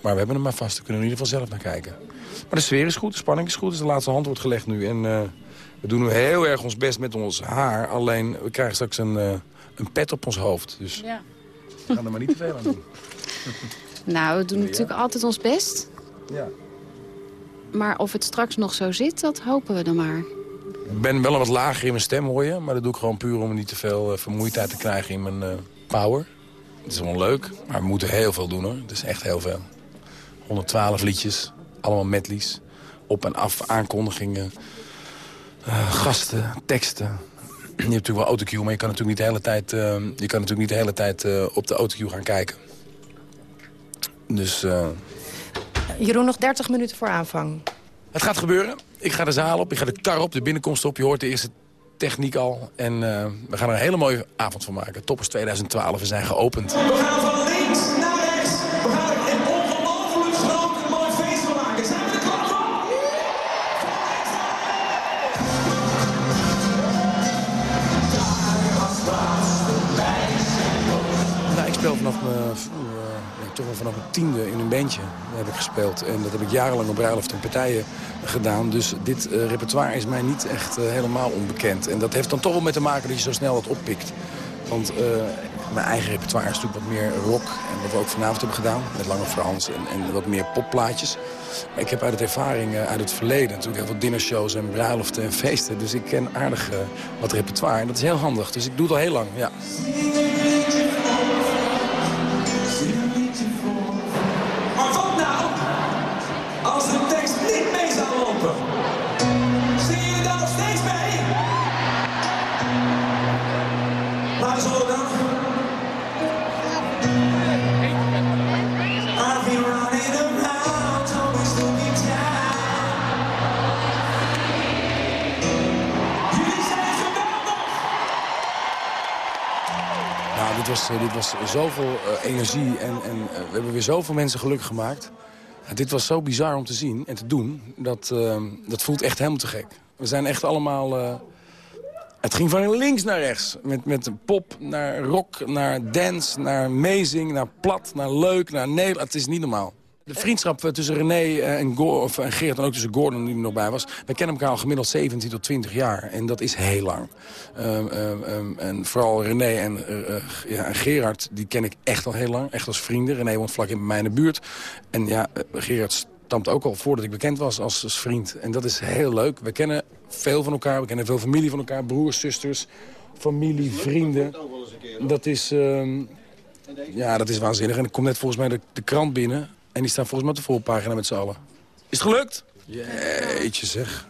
Maar we hebben hem maar vast, daar kunnen we in ieder geval zelf naar kijken. Maar de sfeer is goed, de spanning is goed, dus de laatste hand wordt gelegd nu. En uh, we doen nu heel erg ons best met ons haar. Alleen, we krijgen straks een, uh, een pet op ons hoofd. Dus ja. we gaan er maar niet te veel aan doen. Nou, we doen ja. natuurlijk altijd ons best. Ja. Maar of het straks nog zo zit, dat hopen we dan maar. Ik ben wel een wat lager in mijn stem, hoor je. Maar dat doe ik gewoon puur om niet te veel uh, vermoeidheid te krijgen in mijn uh, power. Het is wel leuk, maar we moeten heel veel doen, hoor. Het is echt heel veel. 112 liedjes, allemaal medleys. Op- en af, aankondigingen, uh, gasten, teksten. Je hebt natuurlijk wel autocue, maar je kan natuurlijk niet de hele tijd, je kan natuurlijk niet de hele tijd op de autocue gaan kijken. Dus... Jeroen, nog 30 minuten voor aanvang. Het gaat gebeuren. Ik ga de zaal op, ik ga de kar op, de binnenkomst op. Je hoort de eerste techniek al. En uh, we gaan er een hele mooie avond van maken. Toppers 2012, we zijn geopend. We gaan van links naar rechts. We gaan er een ongelooflijk groot mooi feest van maken. Zijn we er klaar voor? Nou, ik speel vanaf mijn vanaf mijn tiende in een bandje heb ik gespeeld. En dat heb ik jarenlang op bruiloft en partijen gedaan. Dus dit uh, repertoire is mij niet echt uh, helemaal onbekend. En dat heeft dan toch wel mee te maken dat je zo snel wat oppikt. Want uh, mijn eigen repertoire is natuurlijk wat meer rock. En wat we ook vanavond hebben gedaan. Met Lange Frans en, en wat meer popplaatjes. Maar ik heb uit het ervaring uit het verleden natuurlijk heel veel dinnershows en bruiloften en feesten. Dus ik ken aardig wat repertoire. En dat is heel handig. Dus ik doe het al heel lang, ja. Dit was zoveel eh, energie en, en eh, we hebben weer zoveel mensen gelukkig gemaakt. Dit was zo bizar om te zien en te doen. Dat, eh, dat voelt echt helemaal te gek. We zijn echt allemaal... eh, het ging van links naar rechts. Met, met pop naar rock, naar dance, naar amazing, naar plat, naar leuk, naar Nederland. Het is niet normaal. De vriendschap eh, tussen René eh, en, Go of, en Geert en ook tussen Gordon die er nog bij was. We kennen elkaar al gemiddeld 17 tot 20 jaar. En dat is heel lang. Ehm, ehm, ehm, en vooral René en, eh, eh, ja, Gerard, die ken ik echt al heel lang. Echt als vrienden. René woont vlak in bij mij in de buurt. En ja, eh, Gerard stamt ook al voordat ik bekend was als, als vriend. En dat is heel leuk. We kennen veel van elkaar. We kennen veel familie van elkaar. Broers, zusters, familie, vrienden. Dat is, ja, dat is waanzinnig. En ik kom net volgens mij de krant binnen. En die staan volgens mij op de voorpagina met z'n allen. Is het gelukt? Jeetje zeg.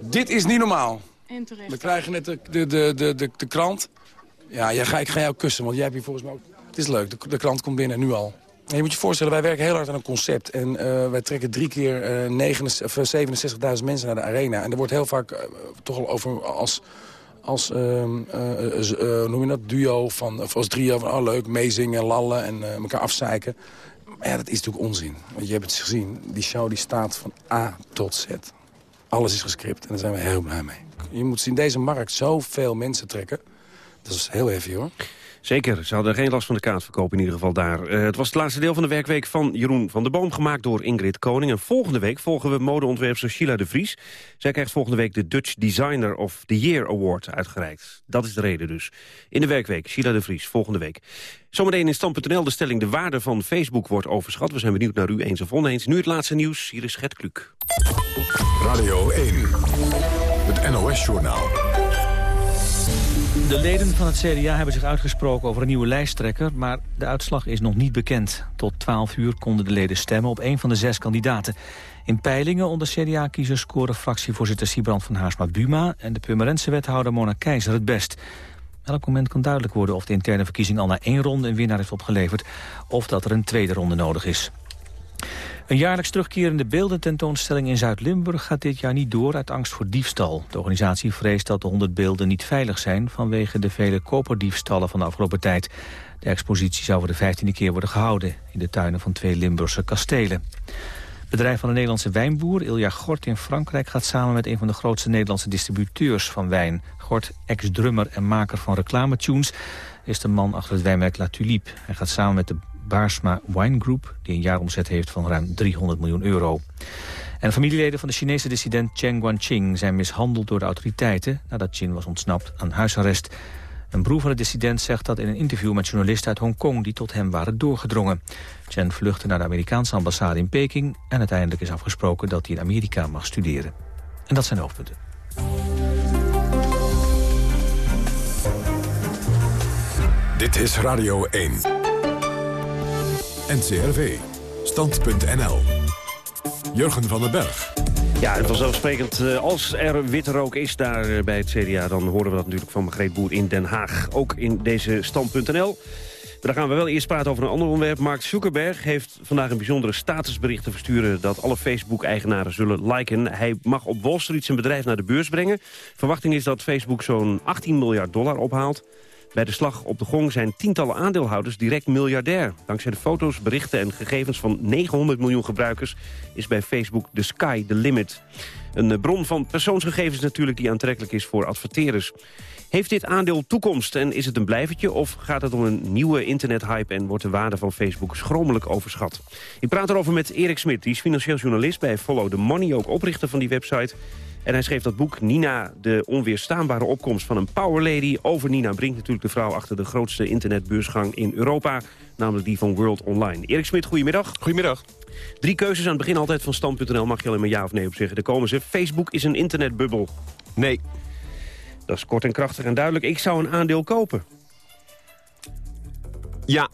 Dit is niet normaal. En terecht. We krijgen net de, de, de, de, de, de krant. Ja, jij ga, ik ga jou kussen, want jij hebt hier volgens mij ook... Het is leuk, de, de krant komt binnen, nu al. En je moet je voorstellen, wij werken heel hard aan een concept. En eh, wij trekken drie keer eh 69 of 67.000 mensen naar de arena. En er wordt heel vaak eh, toch al over als, als ehm, eh, eh, eh, noem je dat, duo, van, of als trio van oh leuk, meezingen, lallen en eh, elkaar afzeiken. Maar ja, dat is natuurlijk onzin. Want je hebt het gezien, die show die staat van A tot Z. Alles is gescript en daar zijn we heel blij mee. Je moet zien, deze markt zoveel mensen trekken. Dat is heel heavy hoor. Zeker, ze hadden geen last van de kaartverkoop in ieder geval daar. Eh, het was het laatste deel van de werkweek van Jeroen van der Boom... gemaakt door Ingrid Koning. En volgende week volgen we modeontwerpster Sheila de Vries. Zij krijgt volgende week de Dutch Designer of the Year Award uitgereikt. Dat is de reden dus. In de werkweek, Sheila de Vries, volgende week. Zometeen in stand.nl de stelling... de waarde van Facebook wordt overschat. We zijn benieuwd naar u eens of oneens. Nu het laatste nieuws, hier is Gert Kluk. Radio 1, het NOS-journaal. De leden van het CDA hebben zich uitgesproken over een nieuwe lijsttrekker... maar de uitslag is nog niet bekend. Tot 12 uur konden de leden stemmen op een van de zes kandidaten. In peilingen onder CDA-kiezers scoren fractievoorzitter Sibrand van Haarsma-Buma... en de Purmerendse wethouder Mona Keizer het best. Elk moment kan duidelijk worden of de interne verkiezing al na één ronde een winnaar heeft opgeleverd... of dat er een tweede ronde nodig is. Een jaarlijks terugkerende beeldententoonstelling in Zuid-Limburg gaat dit jaar niet door uit angst voor diefstal. De organisatie vreest dat de 100 beelden niet veilig zijn vanwege de vele koperdiefstallen van de afgelopen tijd. De expositie zou voor de vijftiende keer worden gehouden in de tuinen van twee Limburgse kastelen. Het bedrijf van de Nederlandse wijnboer Ilja Gort in Frankrijk gaat samen met een van de grootste Nederlandse distributeurs van wijn. Gort, ex-drummer en maker van reclametunes, is de man achter het wijnmerk La Tulipe. Hij gaat samen met de Baarsma Wine Group, die een jaaromzet heeft van ruim 300 miljoen euro. En familieleden van de Chinese dissident Cheng Guangqing zijn mishandeld door de autoriteiten nadat Chin was ontsnapt aan huisarrest. Een broer van de dissident zegt dat in een interview met journalisten uit Hongkong die tot hem waren doorgedrongen. Chen vluchtte naar de Amerikaanse ambassade in Peking en uiteindelijk is afgesproken dat hij in Amerika mag studeren. En dat zijn hoofdpunten. Dit is Radio 1. NCRV. Stand.nl. Jurgen van den Berg. Ja, en vanzelfsprekend, eh, als er witte rook is daar eh, bij het CDA... dan horen we dat natuurlijk van Margreet Boer in Den Haag. Ook in deze stand.nl. Maar dan gaan we wel eerst praten over een ander onderwerp. Mark Zuckerberg heeft vandaag een bijzondere statusbericht te versturen... dat alle Facebook-eigenaren zullen liken. Hij mag op Wall Street zijn bedrijf naar de beurs brengen. Verwachting is dat Facebook zo'n 18 miljard dollar ophaalt. Bij de slag op de gong zijn tientallen aandeelhouders direct miljardair. Dankzij de foto's, berichten en gegevens van 900 miljoen gebruikers... is bij Facebook de sky the limit. Een eh, bron van persoonsgegevens natuurlijk die aantrekkelijk is voor adverteerders. Heeft dit aandeel toekomst en is het een blijvertje... of gaat het om een nieuwe internethype en wordt de waarde van Facebook schromelijk overschat? Ik praat erover met Erik Smit, die is financieel journalist bij Follow the Money... ook oprichter van die website... En hij schreef dat boek Nina, de onweerstaanbare opkomst van een powerlady. Over Nina Brink, natuurlijk de vrouw achter de grootste internetbeursgang in Europa. Namelijk die van World Online. Erik Smit, goedemiddag. Goedemiddag. Drie keuzes aan het begin altijd van stand.nl. Mag je alleen maar ja of nee op zeggen. Daar komen ze. Facebook is een internetbubbel. Nee. Dat is kort en krachtig en duidelijk. Ik zou een aandeel kopen. Ja.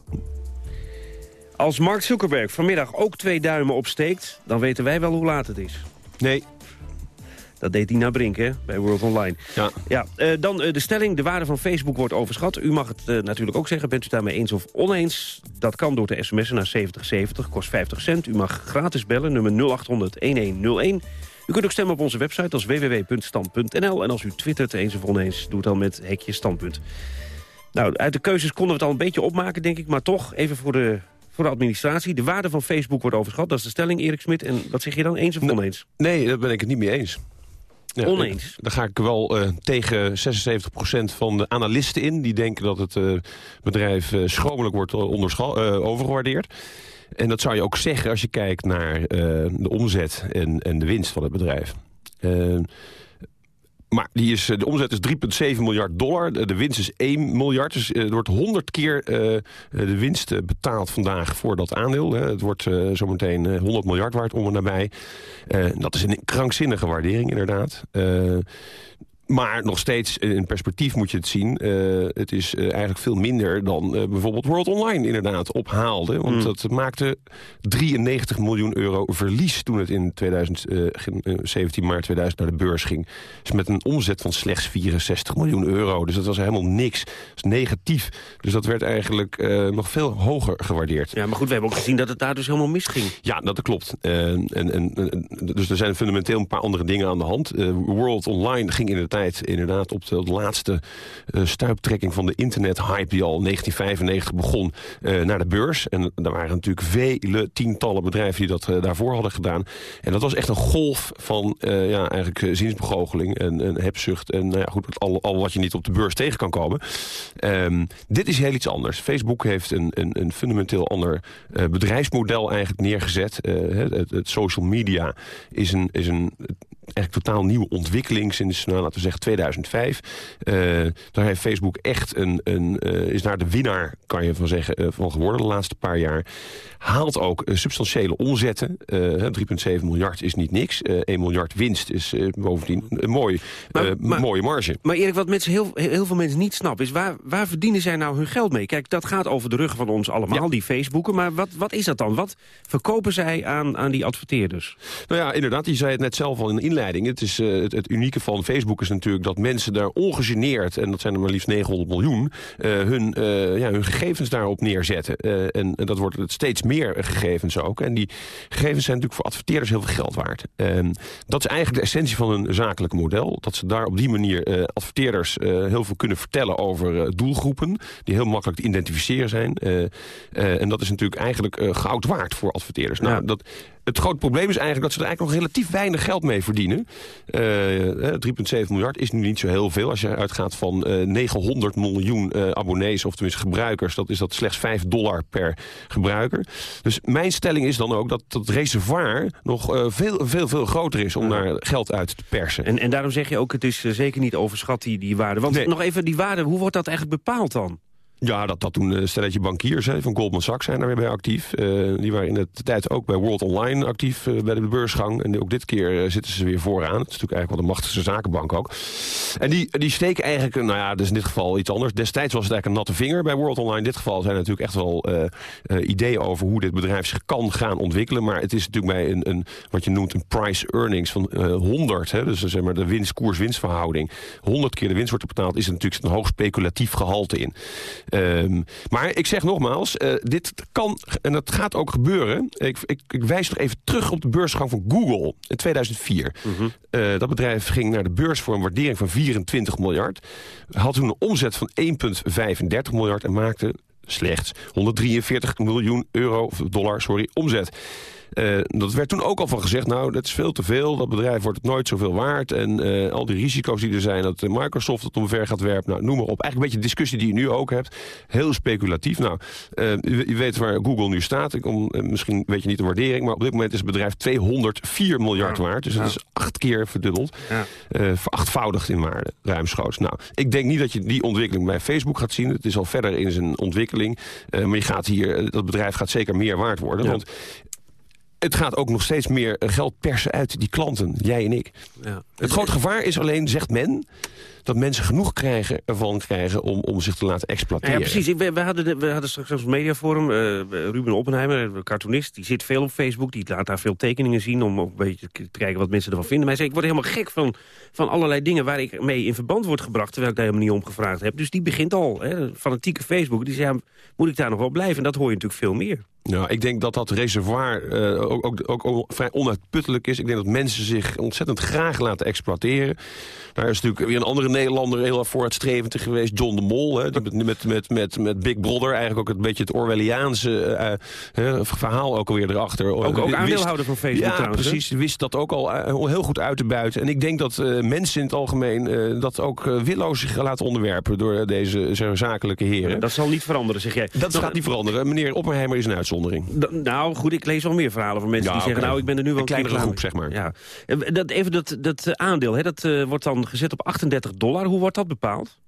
Als Mark Zuckerberg vanmiddag ook twee duimen opsteekt... dan weten wij wel hoe laat het is. Nee. Dat deed Dina Brink, hè, bij World Online. Ja. ja eh, dan eh, de stelling, de waarde van Facebook wordt overschat. U mag het eh, natuurlijk ook zeggen, bent u daarmee eens of oneens? Dat kan door te sms'en naar 7070, kost 50 cent. U mag gratis bellen, nummer 0800-1101. U kunt ook stemmen op onze website als www.stand.nl. En als u twittert eens of oneens, doe het dan met hekje standpunt. Nou, uit de keuzes konden we het al een beetje opmaken, denk ik. Maar toch, even voor de, voor de administratie. De waarde van Facebook wordt overschat. Dat is de stelling, Erik Smit. En wat zeg je dan, eens of oneens? Nee, daar ben ik het niet mee eens. Ja, Oneens? Daar ga ik wel eh, tegen 76% van de analisten in. Die denken dat het eh, bedrijf eh, schromelijk wordt overgewaardeerd. En dat zou je ook zeggen als je kijkt naar de omzet en, en de winst van het bedrijf. Maar die is, eh, de omzet is 3,7 miljard dollar. De winst is 1 miljard. Dus eh, er wordt 100 keer eh, de winst betaald vandaag voor dat aandeel. Het wordt zometeen eh, 100 miljard waard om en nabij. Dat is een krankzinnige waardering inderdaad. Eh, maar nog steeds in perspectief moet je het zien. Eh, het is eh, eigenlijk veel minder dan eh, bijvoorbeeld World Online inderdaad ophaalde. Want Hmm. dat maakte 93 miljoen euro verlies toen het in 2017 maart 2000 naar de beurs ging. Dus met een omzet van slechts 64 miljoen euro. Dus dat was helemaal niks. Dat is negatief. Dus dat werd eigenlijk eh, nog veel hoger gewaardeerd. Ja, maar goed, we hebben ook gezien dat het daar dus helemaal misging. Ja, dat klopt. Eh, en, en, dus er zijn fundamenteel een paar andere dingen aan de hand. Eh, World Online ging in de tijd inderdaad op de, laatste eh, stuiptrekking van de internethype... die al in 1995 begon, eh, naar de beurs. En daar waren natuurlijk vele tientallen bedrijven die dat eh, daarvoor hadden gedaan. En dat was echt een golf van ja, eigenlijk zinsbegoocheling en, hebzucht... en nou ja, goed, al, al wat je niet op de beurs tegen kan komen. Ehm, dit is heel iets anders. Facebook heeft een, een, een fundamenteel ander bedrijfsmodel eigenlijk neergezet. Het, het social media is een, is een eigenlijk totaal nieuwe ontwikkeling sinds, nou, laten we zeggen, 2005. Eh, daar heeft Facebook echt een, een eh, is daar de winnaar, kan je van zeggen, eh, van geworden de laatste paar jaar. Haalt ook substantiële omzetten. Eh, 3,7 miljard is niet niks. Eh 1 miljard winst is bovendien een mooi, mooie marge. Maar Erik, wat mensen heel, heel veel mensen niet snappen... is waar, waar verdienen zij nou hun geld mee? Kijk, dat gaat over de ruggen van ons allemaal, die Facebooken. Maar wat, wat is dat dan? Wat verkopen zij aan, aan die adverteerders? Nou ja, inderdaad, je zei het net zelf al in de inleiding. Het, is, eh, het, het unieke van Facebook is natuurlijk dat mensen daar ongegeneerd... en dat zijn er maar liefst 900 miljoen... eh, hun, eh, ja, hun gegevens daarop neerzetten. En, dat wordt het steeds meer gegevens ook. En die gegevens zijn natuurlijk voor adverteerders heel veel geld waard. Ehm, dat is eigenlijk de essentie van een zakelijk model. Dat ze daar op die manier adverteerders heel veel kunnen vertellen over doelgroepen... die heel makkelijk te identificeren zijn. En dat is natuurlijk eigenlijk goud waard voor adverteerders. Nou, dat, het grote probleem is eigenlijk dat ze er eigenlijk nog relatief weinig geld mee verdienen. Eh, eh, 3,7 miljard is nu niet zo heel veel. Als je uitgaat van eh, 900 miljoen eh, abonnees, of tenminste gebruikers... dat is dat slechts 5 dollar per gebruiker. Dus mijn stelling is dan ook dat het reservoir nog eh, veel, veel, veel groter is... om daar geld uit te persen. En, en daarom zeg je ook, het is eh, zeker niet overschat, die, die waarde. Want nog even die waarde, hoe wordt dat eigenlijk bepaald dan? Ja, dat, dat toen een stelletje bankiers hè, van Goldman Sachs zijn daar weer bij actief. Eh, die waren in de tijd ook bij World Online actief eh, bij de beursgang. En ook dit keer eh, zitten ze weer vooraan. Het is natuurlijk eigenlijk wel de machtigste zakenbank ook. En die, die steken eigenlijk, nou ja, dus in dit geval iets anders. Destijds was het eigenlijk een natte vinger bij World Online. In dit geval zijn er natuurlijk echt wel eh, eh, ideeën over hoe dit bedrijf zich kan gaan ontwikkelen. Maar het is natuurlijk bij een, een wat je noemt een price earnings van eh 100. Hè, dus zeg maar de winst, koers-winstverhouding. 100 keer de winst wordt er betaald, is er natuurlijk een hoog speculatief gehalte in. Ehm, maar ik zeg nogmaals, eh, dit kan, en dat gaat ook gebeuren. Ik, ik, ik wijs nog even terug op de beursgang van Google in 2004. Eh, dat bedrijf ging naar de beurs voor een waardering van 24 miljard. Had toen een omzet van 1,35 miljard en maakte slechts 143 miljoen euro, of dollar, sorry, omzet. Eh, dat werd toen ook al van gezegd, nou, dat is veel te veel. Dat bedrijf wordt het nooit zoveel waard. En eh, al die risico's die er zijn, dat Microsoft het omver gaat werpen. Nou, noem maar op. Eigenlijk een beetje de discussie die je nu ook hebt. Heel speculatief. Nou, eh, je, weet waar Google nu staat. Ik kom, misschien weet je niet de waardering. Maar op dit moment is het bedrijf 204 miljard waard. Dus dat is acht keer verdubbeld. Ja. Verachtvoudigd in waarde, ruimschoots. Nou, ik denk niet dat je die ontwikkeling bij Facebook gaat zien. Het is al verder in zijn ontwikkeling. Maar je gaat hier, dat bedrijf gaat zeker meer waard worden. Want het gaat ook nog steeds meer eh, geld persen uit die klanten, jij en ik. Ja. Het grote gevaar is alleen, zegt men, dat mensen genoeg krijgen, ervan krijgen om, om zich te laten Ja, exploiteren. precies. Ik, we, we hadden, de- we hadden straks het mediaforum eh, Ruben Oppenheimer, een cartoonist. Die zit veel op Facebook. Die laat daar veel tekeningen zien om ook een beetje te kijken wat mensen ervan vinden. Maar hij zei, ik word helemaal gek van, van allerlei dingen waar ik mee in verband word gebracht. Terwijl ik daar helemaal niet om gevraagd heb. Dus die begint al. Hè, fanatieke Facebook. Die zei, ja, moet ik daar nog wel blijven? En dat hoor je natuurlijk veel meer. Nou, ik denk dat dat reservoir uh, ook, ook, ook, ook, vrij onuitputtelijk is. Ik denk dat mensen zich ontzettend graag laten exploiteren. Daar is natuurlijk weer een andere Nederlander heel erg vooruitstrevend geweest. John de Mol, hè, die met, met, met, met Big Brother. Eigenlijk ook een beetje het Orwelliaanse uh, verhaal ook alweer erachter. Ook, ook aandeelhouder van Facebook ja, trouwens. precies. Wist dat ook al heel goed uit te buiten. En ik denk dat mensen in het algemeen dat ook willoos zich laten onderwerpen... door deze zakelijke heren. Dat zal niet veranderen, zeg jij. Dat gaat niet veranderen. Meneer Oppenheimer is een uitzondering. Nou, goed, ik lees al meer verhalen van mensen die zeggen... nou, ik ben er nu wel een kleinere groep, zeg maar. Ja. Dat, even dat, dat aandeel, hè, dat uh, wordt dan gezet op 38 dollar. Hoe wordt dat bepaald?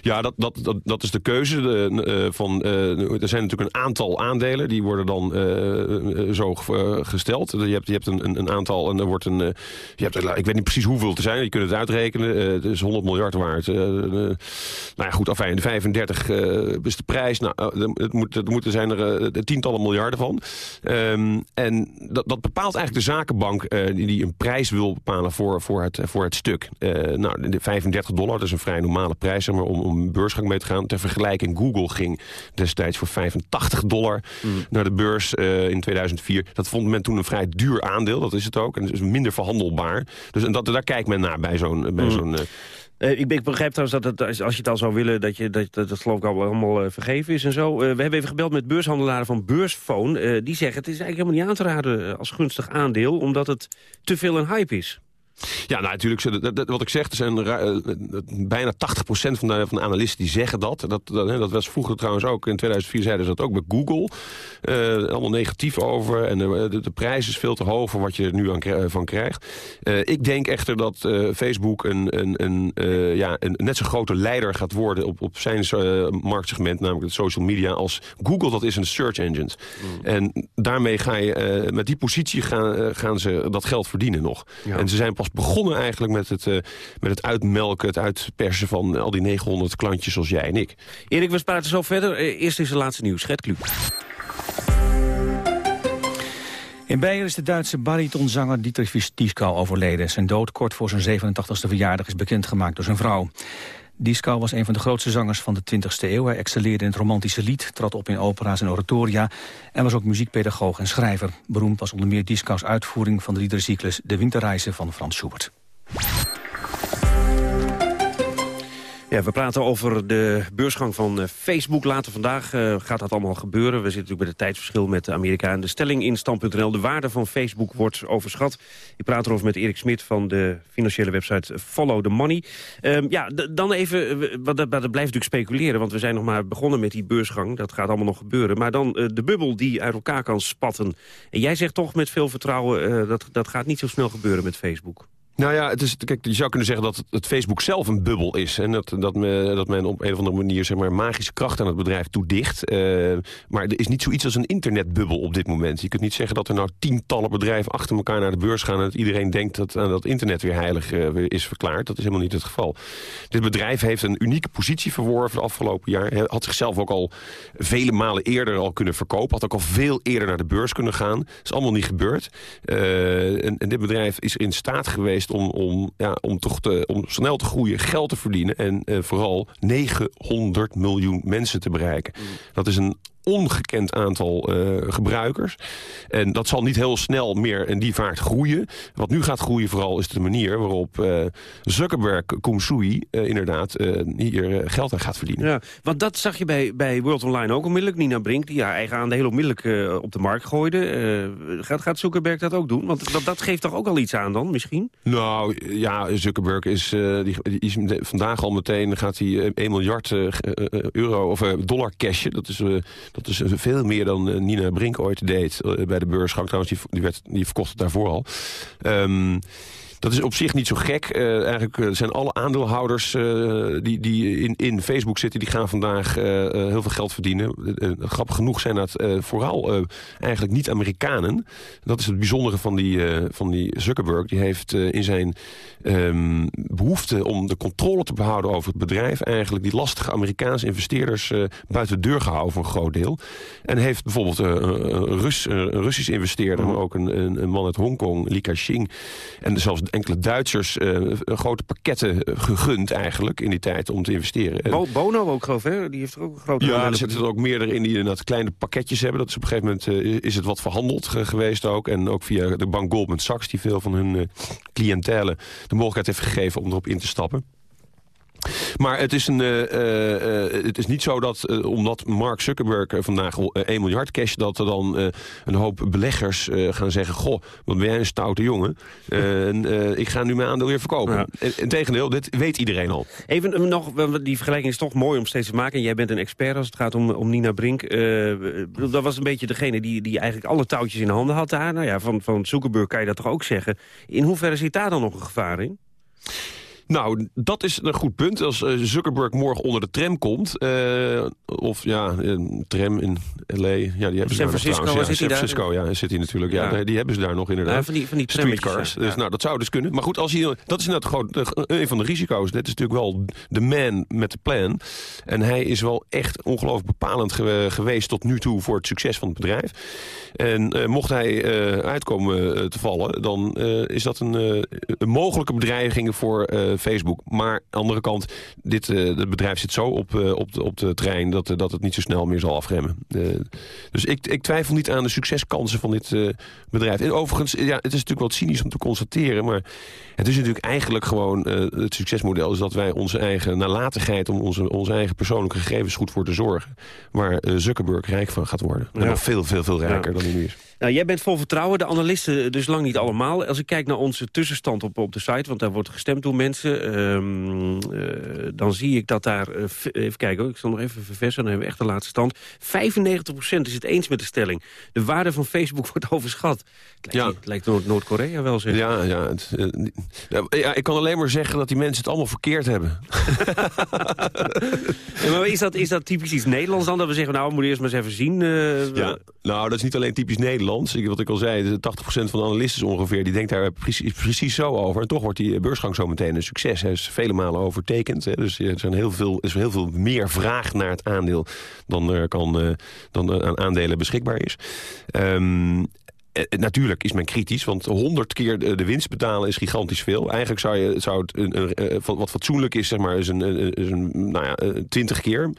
Ja, dat, dat, dat, dat is de keuze. De, uh, van, uh, er zijn natuurlijk een aantal aandelen. Die worden dan uh, zo gesteld. Je hebt, je hebt een, een aantal en er wordt een... je hebt, ik weet niet precies hoeveel te zijn. Je kunt het uitrekenen. het is 100 miljard waard. nou ja, goed, afijn. De 35 is de prijs. Nou, het moet, het moeten zijn er tientallen miljarden van. Um, en dat, dat bepaalt eigenlijk de zakenbank die, die een prijs wil bepalen voor, voor, het, voor het stuk. nou, de 35 dollar, dat is een vrij normale prijs om, om een beursgang mee te gaan. Ter vergelijking, Google ging destijds voor 85 dollar mm. naar de beurs uh, in 2004. Dat vond men toen een vrij duur aandeel, dat is het ook. En het is minder verhandelbaar. Dus en dat, daar kijkt men naar bij zo'n... bij mm. zo'n uh, uh, ik, begrijp trouwens dat het, als je het al zou willen... dat je, dat, dat, dat geloof ik al allemaal uh, vergeven is en zo. Uh, we hebben even gebeld met beurshandelaren van Beursphone. die zeggen het is eigenlijk helemaal niet aan te raden als gunstig aandeel... omdat het te veel een hype is. Ja, nou, natuurlijk. wat ik zeg, er zijn uh, bijna 80% van de, van de analisten die zeggen dat. Dat, dat. dat was vroeger trouwens ook. In 2004 zeiden ze dat ook bij Google. Uh, allemaal negatief over. En de, de, prijs is veel te hoog voor wat je er nu aan, van krijgt. Uh, ik denk echter dat Facebook een, een, een, ja, een net zo grote leider gaat worden op, op zijn marktsegment, namelijk de social media, als Google dat is de search engines. Mm. En daarmee ga je, met die positie gaan, gaan ze dat geld verdienen nog. Ja. En ze zijn pas begonnen eigenlijk met het, uh, met het uitmelken, het uitpersen van al die 900 klantjes zoals jij en ik. Erik, we praten zo verder. Eh, eerst is de laatste nieuws. Gert Kluk. In Beier is de Duitse baritonzanger Dietrich Dieskau overleden. Zijn dood kort voor zijn 87e verjaardag is bekendgemaakt door zijn vrouw. Dieskau was een van de grootste zangers van de 20e eeuw. Hij excelleerde in het romantische lied, trad op in opera's en oratoria... en was ook muziekpedagoog en schrijver. Beroemd was onder meer Dieskau's uitvoering van de liedercyclus De Winterreizen van Frans Schubert. Ja, we praten over de beursgang van eh, Facebook. Later vandaag uh, gaat dat allemaal gebeuren. We zitten natuurlijk bij het tijdsverschil met Amerika. En de stelling in stand.nl, de waarde van Facebook wordt overschat. Ik praat erover met Erik Smit van de financiële website Follow the Money. Um, ja, dan even, uh, dat, blijft natuurlijk speculeren... want we zijn nog maar begonnen met die beursgang. Dat gaat allemaal nog gebeuren. Maar dan uh, de bubbel die uit elkaar kan spatten. En jij zegt toch met veel vertrouwen... dat, dat gaat niet zo snel gebeuren met Facebook. Nou ja, het is, kijk, je zou kunnen zeggen dat het Facebook zelf een bubbel is. En dat, dat, dat men op een of andere manier zeg maar, magische kracht aan het bedrijf toedicht. Uh, maar er is niet zoiets als een internetbubbel op dit moment. Je kunt niet zeggen dat er nou tientallen bedrijven achter elkaar naar de beurs gaan... en dat iedereen denkt dat, uh, dat internet weer heilig uh, is verklaard. Dat is helemaal niet het geval. Dit bedrijf heeft een unieke positie verworven het afgelopen jaar. Had zichzelf ook al vele malen eerder al kunnen verkopen. Had ook al veel eerder naar de beurs kunnen gaan. Dat is allemaal niet gebeurd. En, en dit bedrijf is in staat geweest om, om, ja, om, toch te, om snel te groeien, geld te verdienen... en uh, vooral 900 miljoen mensen te bereiken. Mm. Dat is een ongekend aantal uh, gebruikers. En dat zal niet heel snel meer in die vaart groeien. Wat nu gaat groeien vooral is de manier waarop uh, Zuckerberg, Kumsui... Uh, inderdaad hier geld aan gaat verdienen. Ja, want dat zag je bij, bij World Online ook onmiddellijk. Nina Brink, die haar eigen aandelen onmiddellijk op de markt gooide. gaat, gaat Zuckerberg dat ook doen? Want dat, dat geeft toch ook al iets aan dan, misschien? Nou, ja, Zuckerberg is, die, die is vandaag al meteen... gaat hij 1 miljard euro of dollar cashen. Dat is dat is veel meer dan eh, Nina Brink ooit deed eh, bij de beursgang. Trouwens, die, die, werd, die verkocht het daarvoor al. Um, dat is op zich niet zo gek. Uh, eigenlijk uh, zijn alle aandeelhouders uh, die, die in, in Facebook zitten... die gaan vandaag heel veel geld verdienen. grappig genoeg zijn dat vooral eigenlijk niet Amerikanen. Dat is het bijzondere van die, van die Zuckerberg. Die heeft in zijn um, behoefte om de controle te behouden over het bedrijf... eigenlijk die lastige Amerikaanse investeerders buiten de deur gehouden voor een groot deel. En heeft bijvoorbeeld een, Rus, een Russisch investeerder... maar ook een, een, een man uit Hongkong, Li Ka-shing... en zelfs enkele Duitsers eh, grote pakketten eh, gegund eigenlijk in die tijd om te investeren. En- Bo- Bono ook, geloof ik, hè? Die heeft er ook een grote ja, er zitten er ook meerdere in die inderdaad kleine pakketjes hebben. Dat is op een gegeven moment eh, is het wat verhandeld ge- geweest ook. En ook via de bank Goldman Sachs, die veel van hun eh, cliëntelen de mogelijkheid heeft gegeven om erop in te stappen. Maar het is, een, eh, eh, eh, het is niet zo dat, omdat Mark Zuckerberg vandaag al, eh, 1 miljard cash... dat er dan een hoop beleggers gaan zeggen... goh, wat ben jij een stoute jongen. En, ik ga nu mijn aandeel weer verkopen. Ja. En- Integendeel, dit weet iedereen al. Even nog, die vergelijking is toch mooi om steeds te maken. En jij bent een expert als het gaat om, om Nina Brink. Dat was een beetje degene die, die eigenlijk alle touwtjes in handen had daar. Nou ja, van, van Zuckerberg kan je dat toch ook zeggen. In hoeverre zit daar dan nog een gevaar in? Nou, dat is een goed punt. Als eh, Zuckerberg morgen onder de tram komt... eh, of ja, een tram in L.A. Ja, die hebben ze San daar Francisco, waar Ja, San daar? Francisco, ja, zit hij natuurlijk. Ja. Die hebben ze daar nog inderdaad. Ja, van die- van die Streetcars. Dus nou, dat zou dus kunnen. Maar goed, als hij, dat is net gewoon een van de risico's. Dit is natuurlijk wel de man met de plan. En hij is wel echt ongelooflijk bepalend ge- geweest tot nu toe... voor het succes van het bedrijf. En eh, mocht hij uitkomen te vallen... dan is dat een, een mogelijke bedreiging voor Facebook. Maar aan de andere kant, dit eh, het bedrijf zit zo op, eh, op, de, op de trein... Dat, eh, dat het niet zo snel meer zal afremmen. Dus ik, ik twijfel niet aan de succeskansen van dit bedrijf. En overigens, ja, het is natuurlijk wel cynisch om te constateren... maar het is natuurlijk eigenlijk gewoon het succesmodel... is dat wij onze eigen nalatigheid... om onze, onze eigen persoonlijke gegevens goed voor te zorgen... waar Zuckerberg rijk van gaat worden. En Ja. nog veel, veel, veel rijker Ja. dan hij nu is. Nou, jij bent vol vertrouwen, de analisten dus lang niet allemaal. Als ik kijk naar onze tussenstand op, op de site, want daar wordt gestemd door mensen... ehm, eh, dan zie ik dat daar... v- even kijken, hoor, ik zal nog even verversen, dan hebben we echt de laatste stand. 95% is het eens met de stelling. De waarde van Facebook wordt overschat. Het lijkt, het lijkt Noord- Noord-Korea wel, zeg. Ja, ja, het, eh, ja, ja, ik kan alleen maar zeggen dat die mensen het allemaal verkeerd hebben. Ja, maar is dat, is dat typisch iets Nederlands dan? Dat we zeggen, nou, we moeten eerst maar eens even zien. Ja, nou, dat is niet alleen typisch Nederlands. Wat ik al zei, de 80% van de analisten ongeveer... die denkt daar precies, precies zo over. En toch wordt die beursgang zo meteen een succes. Hij is vele malen overtekend. Hè. Dus er, zijn heel veel, er is heel veel meer vraag naar het aandeel... dan er kan, eh, dan aan aandelen beschikbaar is. Ehm, eh, natuurlijk is men kritisch, want 100 keer de, winst betalen is gigantisch veel. Eigenlijk zou, je, zou het een, eh, wat fatsoenlijk is, zeg maar, is een, nou ja, eh, 20 keer.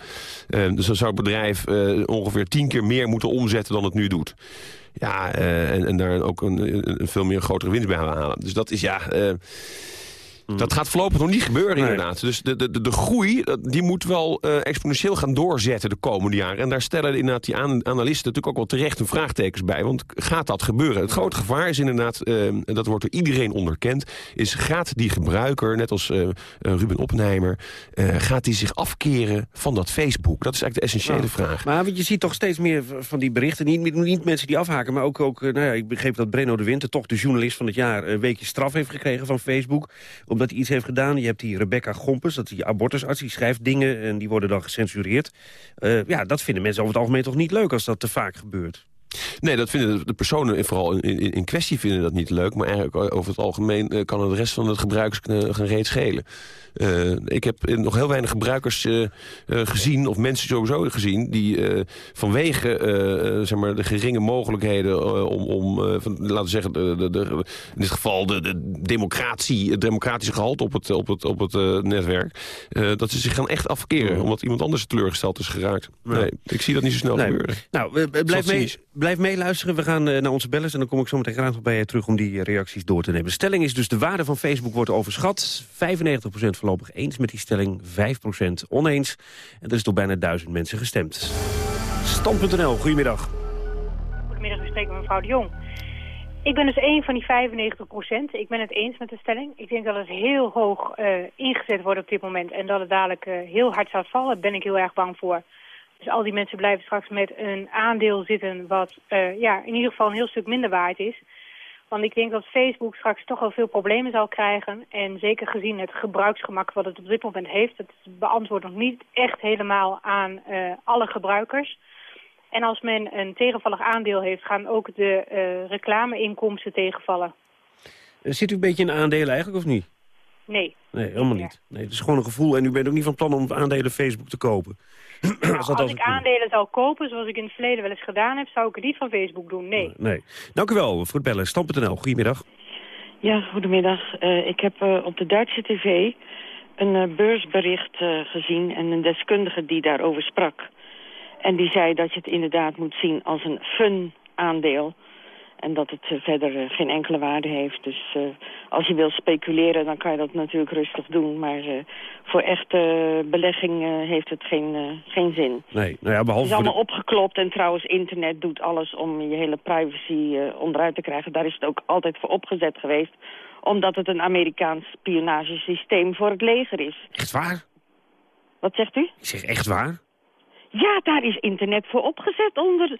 Eh, dus dan zou het bedrijf ongeveer 10 keer meer moeten omzetten dan het nu doet. Ja, eh, en, en daar ook een, een, veel meer grotere winst bij halen. Dus dat is ja. Eh, Dat gaat voorlopig nog niet gebeuren, Nee. inderdaad. Dus de, de, de, de groei die moet wel eh, exponentieel gaan doorzetten de komende jaren. En daar stellen inderdaad die aan, analisten natuurlijk ook wel terecht een vraagtekens bij. Want gaat dat gebeuren? Het grote gevaar is inderdaad, eh, en dat wordt door iedereen onderkend... is gaat die gebruiker, net als eh, Ruben Oppenheimer... gaat die zich afkeren van dat Facebook? Dat is eigenlijk de essentiële Ja. vraag. Maar want je ziet toch steeds meer van die berichten. Niet, niet mensen die afhaken, maar ook... ook nou ja, ik begreep dat Breno de Winter, toch de journalist van het jaar... een weekje straf heeft gekregen van Facebook. Omdat hij iets heeft gedaan. Je hebt die Rebecca Gompes, dat die abortusarts. Die schrijft dingen en die worden dan gecensureerd. Eh, ja, dat vinden mensen over het algemeen toch niet leuk... als dat te vaak gebeurt. Nee, dat vinden de- personen vooral in, in, in kwestie vinden dat niet leuk. Maar eigenlijk over het algemeen eh, kan het de rest van het gebruikers gaan schelen. Eh, ik heb nog heel weinig gebruikers eh, gezien, of mensen sowieso gezien... die vanwege zeg maar de geringe mogelijkheden om, om van, laten we zeggen... De, de, de- in dit geval de, de democratie, het democratische gehalte op het, op het, op het netwerk... dat ze zich gaan echt afkeren, omdat iemand anders teleurgesteld is geraakt. Nee, ik zie dat niet zo snel Nee. gebeuren. Nou, blijf, mee. Blijf meeluisteren. We gaan eh, naar onze bellers en dan kom ik zo meteen graag bij je terug... om die eh, reacties door te nemen. Stelling is dus de waarde van Facebook wordt overschat. 95% voorlopig eens met die stelling, 5% oneens. En er is door bijna duizend mensen gestemd. Stand.nl, goedemiddag. Goedemiddag, u spreekt met mevrouw de Jong. Ik ben dus één van die 95 procent. Ik ben het eens met de stelling. Ik denk dat het heel hoog eh, ingezet wordt op dit moment... en dat het dadelijk heel hard zou vallen. Daar ben ik heel erg bang voor. Dus al die mensen blijven straks met een aandeel zitten... wat eh, ja, in ieder geval een heel stuk minder waard is. Want ik denk dat Facebook straks toch wel veel problemen zal krijgen. En zeker gezien het gebruiksgemak wat het op dit moment heeft... dat beantwoordt nog niet echt helemaal aan eh, alle gebruikers... En als men een tegenvallig aandeel heeft, gaan ook de eh, reclameinkomsten tegenvallen. Zit u een beetje in aandelen eigenlijk of niet? Nee. Nee, helemaal niet. Nee, het is gewoon een gevoel en u bent ook niet van plan om aandelen Facebook te kopen. Nou, Als dat als als ik aandelen zou kopen, zoals ik in het verleden wel eens gedaan heb, zou ik het niet van Facebook doen, nee. Nee. Dank u wel voor het bellen. Stam.nl, goedemiddag. Ja, goedemiddag. Eh, ik heb eh, op de Duitse tv een eh, beursbericht eh, gezien en een deskundige die daarover sprak. En die zei dat je het inderdaad moet zien als een fun aandeel. En dat het eh, verder eh, geen enkele waarde heeft. Dus eh, als je wil speculeren, dan kan je dat natuurlijk rustig doen. Maar voor echte belegging heeft het geen, geen zin. Nee, nou ja, Het behalve is voor de- allemaal opgeklopt en trouwens internet doet alles om je hele privacy onderuit te krijgen. Daar is het ook altijd voor opgezet geweest. Omdat het een Amerikaans spionagesysteem voor het leger is. Echt waar? Wat zegt u? Ik zeg echt waar? Ja, daar is internet voor opgezet onder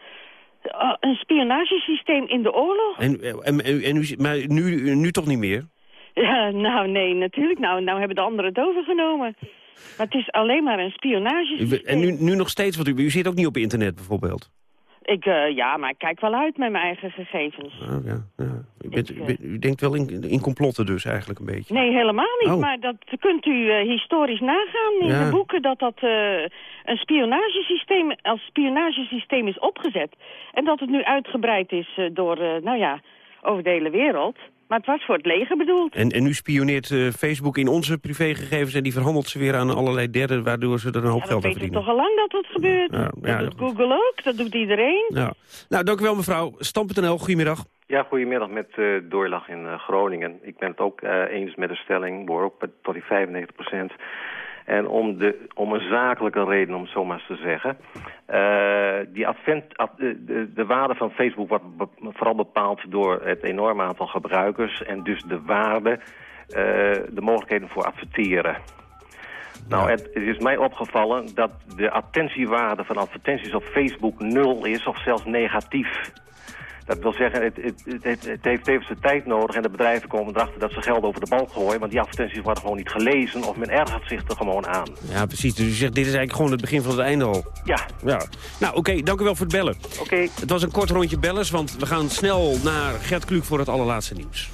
eh, een spionagesysteem in de oorlog. En, en, en, en maar nu, nu toch niet meer? Ja, nou nee, natuurlijk. Nou, nou hebben de anderen het overgenomen. Maar het is alleen maar een spionagesysteem. En nu, nu nog steeds, want u, u zit ook niet op internet bijvoorbeeld. Ik, eh, ja, maar ik kijk wel uit met mijn eigen gegevens. Oh, ja, ja. U, bent, u, bent- u denkt wel in, in complotten dus eigenlijk een beetje. Nee, helemaal niet. Oh. Maar dat kunt u eh, historisch nagaan in Ja. de boeken... dat dat eh, een spionagesysteem als spionagesysteem is opgezet. En dat het nu uitgebreid is eh, door, eh, nou ja, over de hele wereld. Maar het was voor het leger bedoeld. En, en nu spioneert eh, Facebook in onze privégegevens en die verhandelt ze weer aan allerlei derden, waardoor ze er een hoop Ja, geld dat aan weten we verdienen. toch al lang dat dat gebeurt. Ja, dat ja, doet Google ook, dat doet iedereen. Ja. Nou, dank u wel mevrouw. Stam.nl, goedemiddag. Ja, goedemiddag met eh Doorlag in eh, Groningen. Ik ben het ook eh, eens met de stelling, behoor ook bij- tot die 95 procent. En om, de, om een zakelijke reden, om het zo maar eens te zeggen. Eh, die advent, ad- de, de, de waarde van Facebook wordt be- vooral bepaald door het enorme aantal gebruikers. En dus de waarde, eh, de mogelijkheden voor adverteren. Nou, het, het is mij opgevallen dat de attentiewaarde van advertenties op Facebook nul is of zelfs negatief. Dat wil zeggen, het, het, het, heeft tevens de tijd nodig en de bedrijven komen erachter dat ze geld over de balk gooien. Want die advertenties worden gewoon niet gelezen of men ergert zich er gewoon aan. Ja, precies. Dus u zegt, dit is eigenlijk gewoon het begin van het einde al. Ja. ja. Nou, oké, dank u wel voor het bellen. Oké. Het was een kort rondje bellers, want we gaan snel naar Gert Kluk voor het allerlaatste nieuws.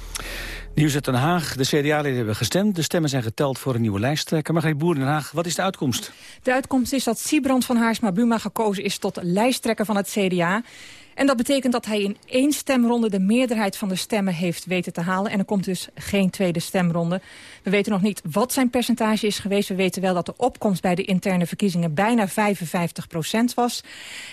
Nieuws uit Den Haag. De CDA-leden hebben gestemd. De stemmen zijn geteld voor een nieuwe lijsttrekker. Margreet Boer in Den Haag, wat is de uitkomst? De uitkomst is dat Siebrand van Haarsma Buma gekozen is tot lijsttrekker van het CDA. En dat betekent dat hij in één stemronde de meerderheid van de stemmen heeft weten te halen. En er komt dus geen tweede stemronde. We weten nog niet wat zijn percentage is geweest. We weten wel dat de opkomst bij de interne verkiezingen bijna 55 procent was.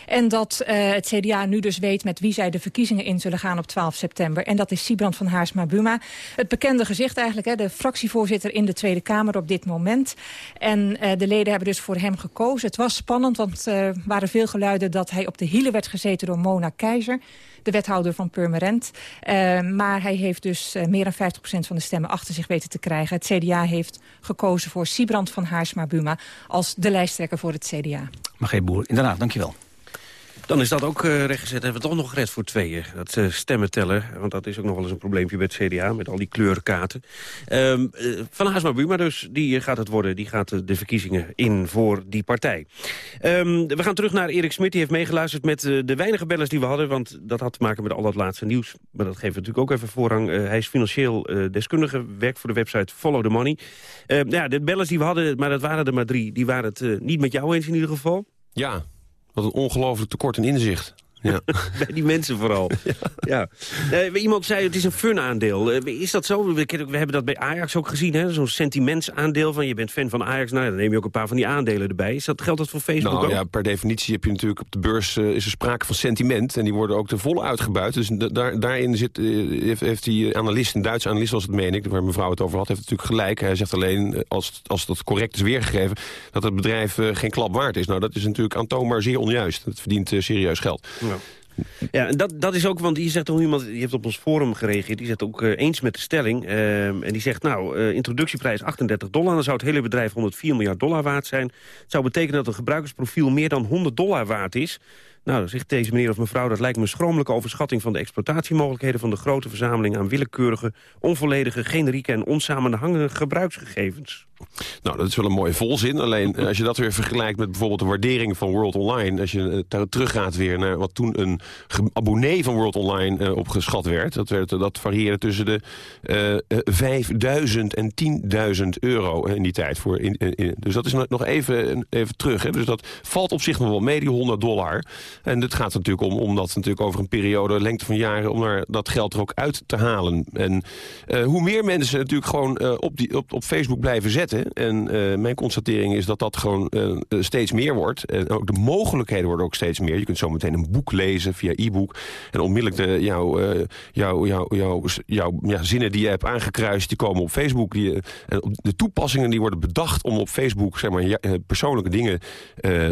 En dat eh, het CDA nu dus weet met wie zij de verkiezingen in zullen gaan op 12 september. En dat is Siebrand van Haarsma Buma. Het bekende gezicht eigenlijk, hè, de fractievoorzitter in de Tweede Kamer op dit moment. En eh, de leden hebben dus voor hem gekozen. Het was spannend, want er waren veel geluiden dat hij op de hielen werd gezeten door Mona Keizer. De wethouder van Purmerend. Eh, maar hij heeft dus eh, meer dan 50% van de stemmen achter zich weten te krijgen. Het CDA heeft gekozen voor Siebrand van Haarsma Buma als de lijsttrekker voor het CDA. Margreet Boer in Den Haag, dankjewel. Dan is dat ook eh, rechtgezet. Hebben we toch nog gered voor tweeën. Dat eh, stemmen tellen. Want dat is ook nog wel eens een probleempje bij het CDA. Met al die kleurkaarten. Ehm, eh, Van Haasma Buma dus. Die gaat het worden. Die gaat de verkiezingen in voor die partij. Ehm, we gaan terug naar Erik Smit. Die heeft meegeluisterd met de weinige bellers die we hadden. Want dat had te maken met al dat laatste nieuws. Maar dat geeft natuurlijk ook even voorrang. Hij is financieel deskundige. Werkt voor de website Follow the Money. Ehm, ja, de bellers die we hadden, maar dat waren er maar drie. Die waren het niet met jou eens in ieder geval. Ja, wat een ongelooflijk tekort in inzicht. Ja. Bij die mensen vooral. ja. Eh, iemand zei het is een fun-aandeel. Eh, is dat zo? We, we hebben dat bij Ajax ook gezien. hè? Zo'n sentimentsaandeel van je bent fan van Ajax. Nou, dan neem je ook een paar van die aandelen erbij. Is dat, geldt dat voor Facebook Nou ook? ja, per definitie heb je natuurlijk op de beurs eh, is er sprake van sentiment. En die worden ook te volle uitgebuit. Dus da- daar, daarin zit, heeft, heeft die analist, een Duitse analist was het meen ik, waar mevrouw het over had, heeft natuurlijk gelijk. Hij zegt alleen, als, als dat correct is weergegeven, dat het bedrijf geen klap waard is. Nou, dat is natuurlijk aantoonbaar zeer onjuist. Het verdient serieus geld. Ja. Ja, en dat, dat is ook, want je zegt toch iemand, die heeft op ons forum gereageerd, die zegt ook eh, eens met de stelling. ehm, en die zegt, nou, eh, introductieprijs 38 dollar, dan zou het hele bedrijf 104 miljard dollar waard zijn. Het zou betekenen dat een gebruikersprofiel meer dan 100 dollar waard is. Nou, dan zegt deze meneer of mevrouw, dat lijkt me een schromelijke overschatting van de exploitatiemogelijkheden van de grote verzameling aan willekeurige, onvolledige, generieke en onsamenhangende gebruiksgegevens. Nou, dat is wel een mooie volzin. Alleen eh, als je dat weer vergelijkt met bijvoorbeeld de waardering van World Online... als je eh, teruggaat weer naar wat toen een abonnee van World Online eh, opgeschat werd... dat, werd, dat varieerde tussen de eh, 5.000 en 10.000 euro in die tijd. Voor in, dus dat is nog even, even terug. Hè. Dus dat valt op zich nog wel mee, die 100 dollar. En het gaat natuurlijk om, om dat natuurlijk over een periode, lengte van jaren... om daar dat geld er ook uit te halen. En hoe meer mensen natuurlijk gewoon op, die, op, op Facebook blijven zetten... en mijn constatering is dat dat gewoon steeds meer wordt... en ook de mogelijkheden worden ook steeds meer. Je kunt zo meteen een boek lezen via e-book... en onmiddellijk de, jouw jou, jou, jou, jou, ja, zinnen die je hebt aangekruist... die komen op Facebook. Die, de toepassingen die worden bedacht om op Facebook... zeg maar, persoonlijke dingen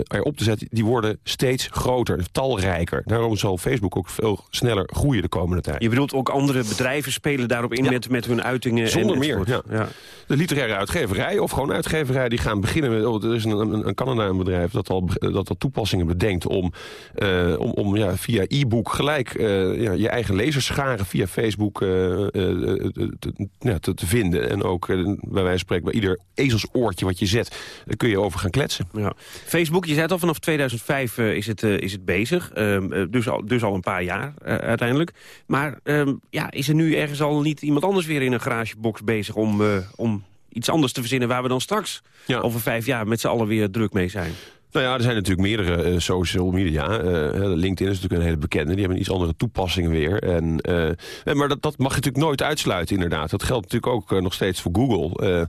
erop te zetten... die worden steeds groter, talrijker. Daarom zal Facebook ook veel sneller groeien de komende tijd. Je bedoelt ook andere bedrijven spelen daarop in met, met hun uitingen? Zonder en meer, ja. ja. De literaire uitgeverij of gewoon uitgeverij... die gaan beginnen met... Oh, er is een, een, een bedrijf dat al, dat al toepassingen bedenkt... om, uh, om, om ja, via e-book gelijk uh, ja, je eigen lezersscharen via Facebook uh, te, ja, te, vinden. En ook bij wijze van spreken bij ieder ezelsoortje wat je zet... kun je over gaan kletsen. Ja. Facebook, je zei het al, vanaf 2005 is, het, is het bezig. Ehm, dus, al, dus al een paar jaar uiteindelijk. Maar um, ja, is er nu ergens al niet iemand anders weer in een garagebox bezig... om, om iets anders te verzinnen waar we dan straks over vijf jaar met z'n allen weer druk mee zijn. Nou ja, er zijn natuurlijk meerdere uh, social media. Uh, LinkedIn is natuurlijk een hele bekende. Die hebben iets andere toepassingen weer. En, uh, maar dat, dat mag je natuurlijk nooit uitsluiten, inderdaad. Dat geldt natuurlijk ook nog steeds voor Google.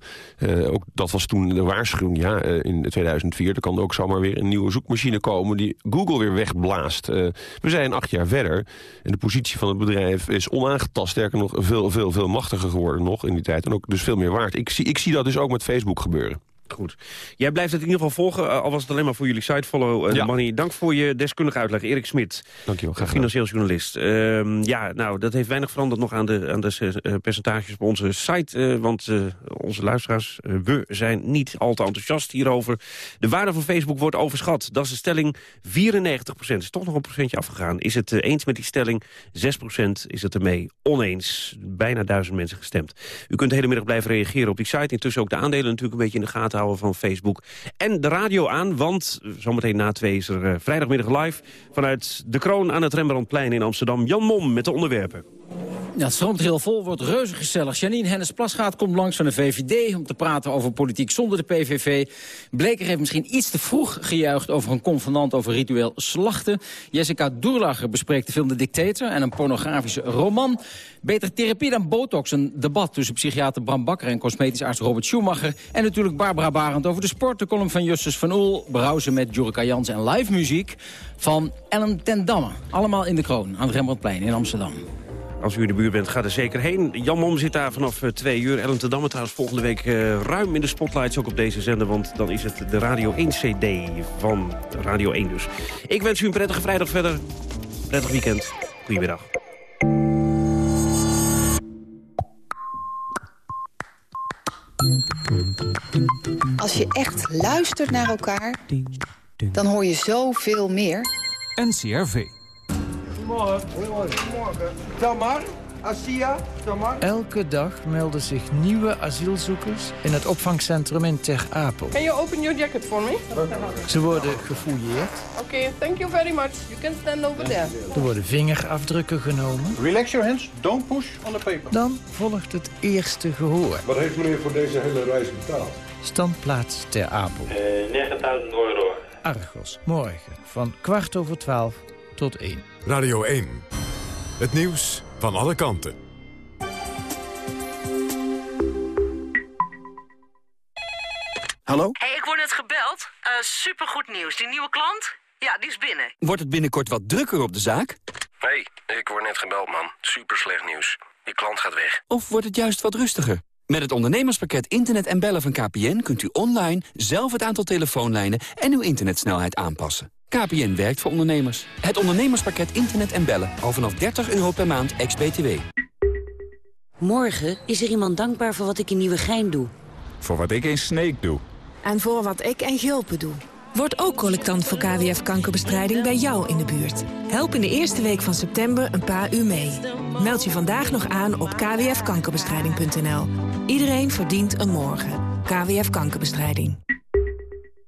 ook, dat was toen de waarschuwing, ja, in 2004. Er kan ook zomaar weer een nieuwe zoekmachine komen... die Google weer wegblaast. we zijn acht jaar verder. En de positie van het bedrijf is onaangetast. Sterker nog, veel, veel, veel machtiger geworden nog in die tijd. En ook dus veel meer waard. Ik zie, ik zie dat dus ook met Facebook gebeuren. Goed. Jij blijft het in ieder geval volgen, eh, al was het alleen maar voor jullie site follow. Uh, ja. Money. Dank voor je deskundige uitleg. Erik Smit, Dankjewel, graag financieel journalist. Uh, ja, nou, dat heeft weinig veranderd nog aan de, aan de uh, percentages op onze site. want onze luisteraars, we zijn niet al te enthousiast hierover. De waarde van Facebook wordt overschat. Dat is de stelling 94 procent. is toch nog een procentje afgegaan. Is het eens met die stelling? 6 procent is het ermee oneens. Bijna duizend mensen gestemd. U kunt de hele middag blijven reageren op die site. Intussen ook de aandelen natuurlijk een beetje in de gaten van Facebook. En de radio aan, want zometeen na twee is er uh, vrijdagmiddag live... vanuit de kroon aan het Rembrandtplein in Amsterdam. Jan Mom met de onderwerpen. Ja, het stroomt heel vol, wordt reuze gezellig. Janine Hennis-Plasgaat komt langs van de VVD om te praten over politiek zonder de PVV. Bleker heeft misschien iets te vroeg gejuicht over een convenant over ritueel slachten. Jessica Doerlacher bespreekt de film De Dictator en een pornografische roman. Beter therapie dan botox, een debat tussen psychiater Bram Bakker en cosmetisch arts Robert Schumacher. En natuurlijk Barbara Barend over de sport, de column van Justus van Oel, Browsen met Jurka Jans en live muziek van Ellen ten Damme. Allemaal in de kroon aan het Rembrandtplein in Amsterdam. Als u in de buurt bent, ga er zeker heen. Jan Mom zit daar vanaf uh, twee uur. Ellen te Damme trouwens volgende week uh, ruim in de spotlights ook op deze zender. Want dan is het de Radio 1 CD van Radio 1 dus. Ik wens u een prettige vrijdag verder. Prettig weekend. Goedemiddag. Als je echt luistert naar elkaar, dan hoor je zoveel meer. NCRV. Goedemorgen. Goedemorgen. Tamar, Asia, Tamar. Elke dag melden zich nieuwe asielzoekers in het opvangcentrum in Ter Apel. Can you open your jacket for me? Ze worden gefouilleerd. Oké, okay, thank you very much. You can stand over there. Er worden vingerafdrukken genomen. Relax your hands, don't push on the paper. Dan volgt het eerste gehoor. Wat heeft meneer voor deze hele reis betaald? Standplaats Ter Apel. Uh, 9000 euro. Argos, morgen van kwart over twaalf tot één. Radio 1. Het nieuws van alle kanten. Hallo? hey, ik word net gebeld. Uh, supergoed nieuws. Die nieuwe klant? Ja, die is binnen. Wordt het binnenkort wat drukker op de zaak? hey, ik word net gebeld, man. Super slecht nieuws. Die klant gaat weg. Of wordt het juist wat rustiger? Met het ondernemerspakket Internet en Bellen van KPN... kunt u online zelf het aantal telefoonlijnen en uw internetsnelheid aanpassen. KPN werkt voor ondernemers. Het ondernemerspakket Internet en Bellen. Al vanaf 30 euro per maand, ex-BTW. Morgen is er iemand dankbaar voor wat ik in Nieuwegein doe. Voor wat ik in Sneek doe. En voor wat ik in Gulpen doe. Word ook collectant voor KWF-kankerbestrijding bij jou in de buurt. Help in de eerste week van september een paar uur mee. Meld je vandaag nog aan op kwfkankerbestrijding.nl. Iedereen verdient een morgen. KWF Kankerbestrijding.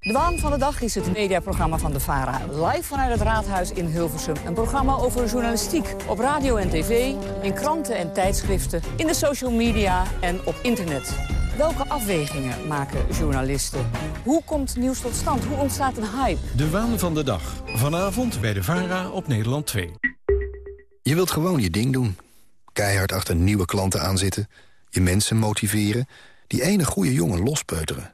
De waan van de dag is het mediaprogramma van de VARA. Live vanuit het Raadhuis in Hilversum. Een programma over journalistiek. Op radio en tv, in kranten en tijdschriften, in de social media en op internet. Welke afwegingen maken journalisten? Hoe komt nieuws tot stand? Hoe ontstaat een hype? De waan van de dag. Vanavond bij de VARA op Nederland 2. Je wilt gewoon je ding doen. Keihard achter nieuwe klanten aanzitten. Je mensen motiveren. Die ene goede jongen lospeuteren.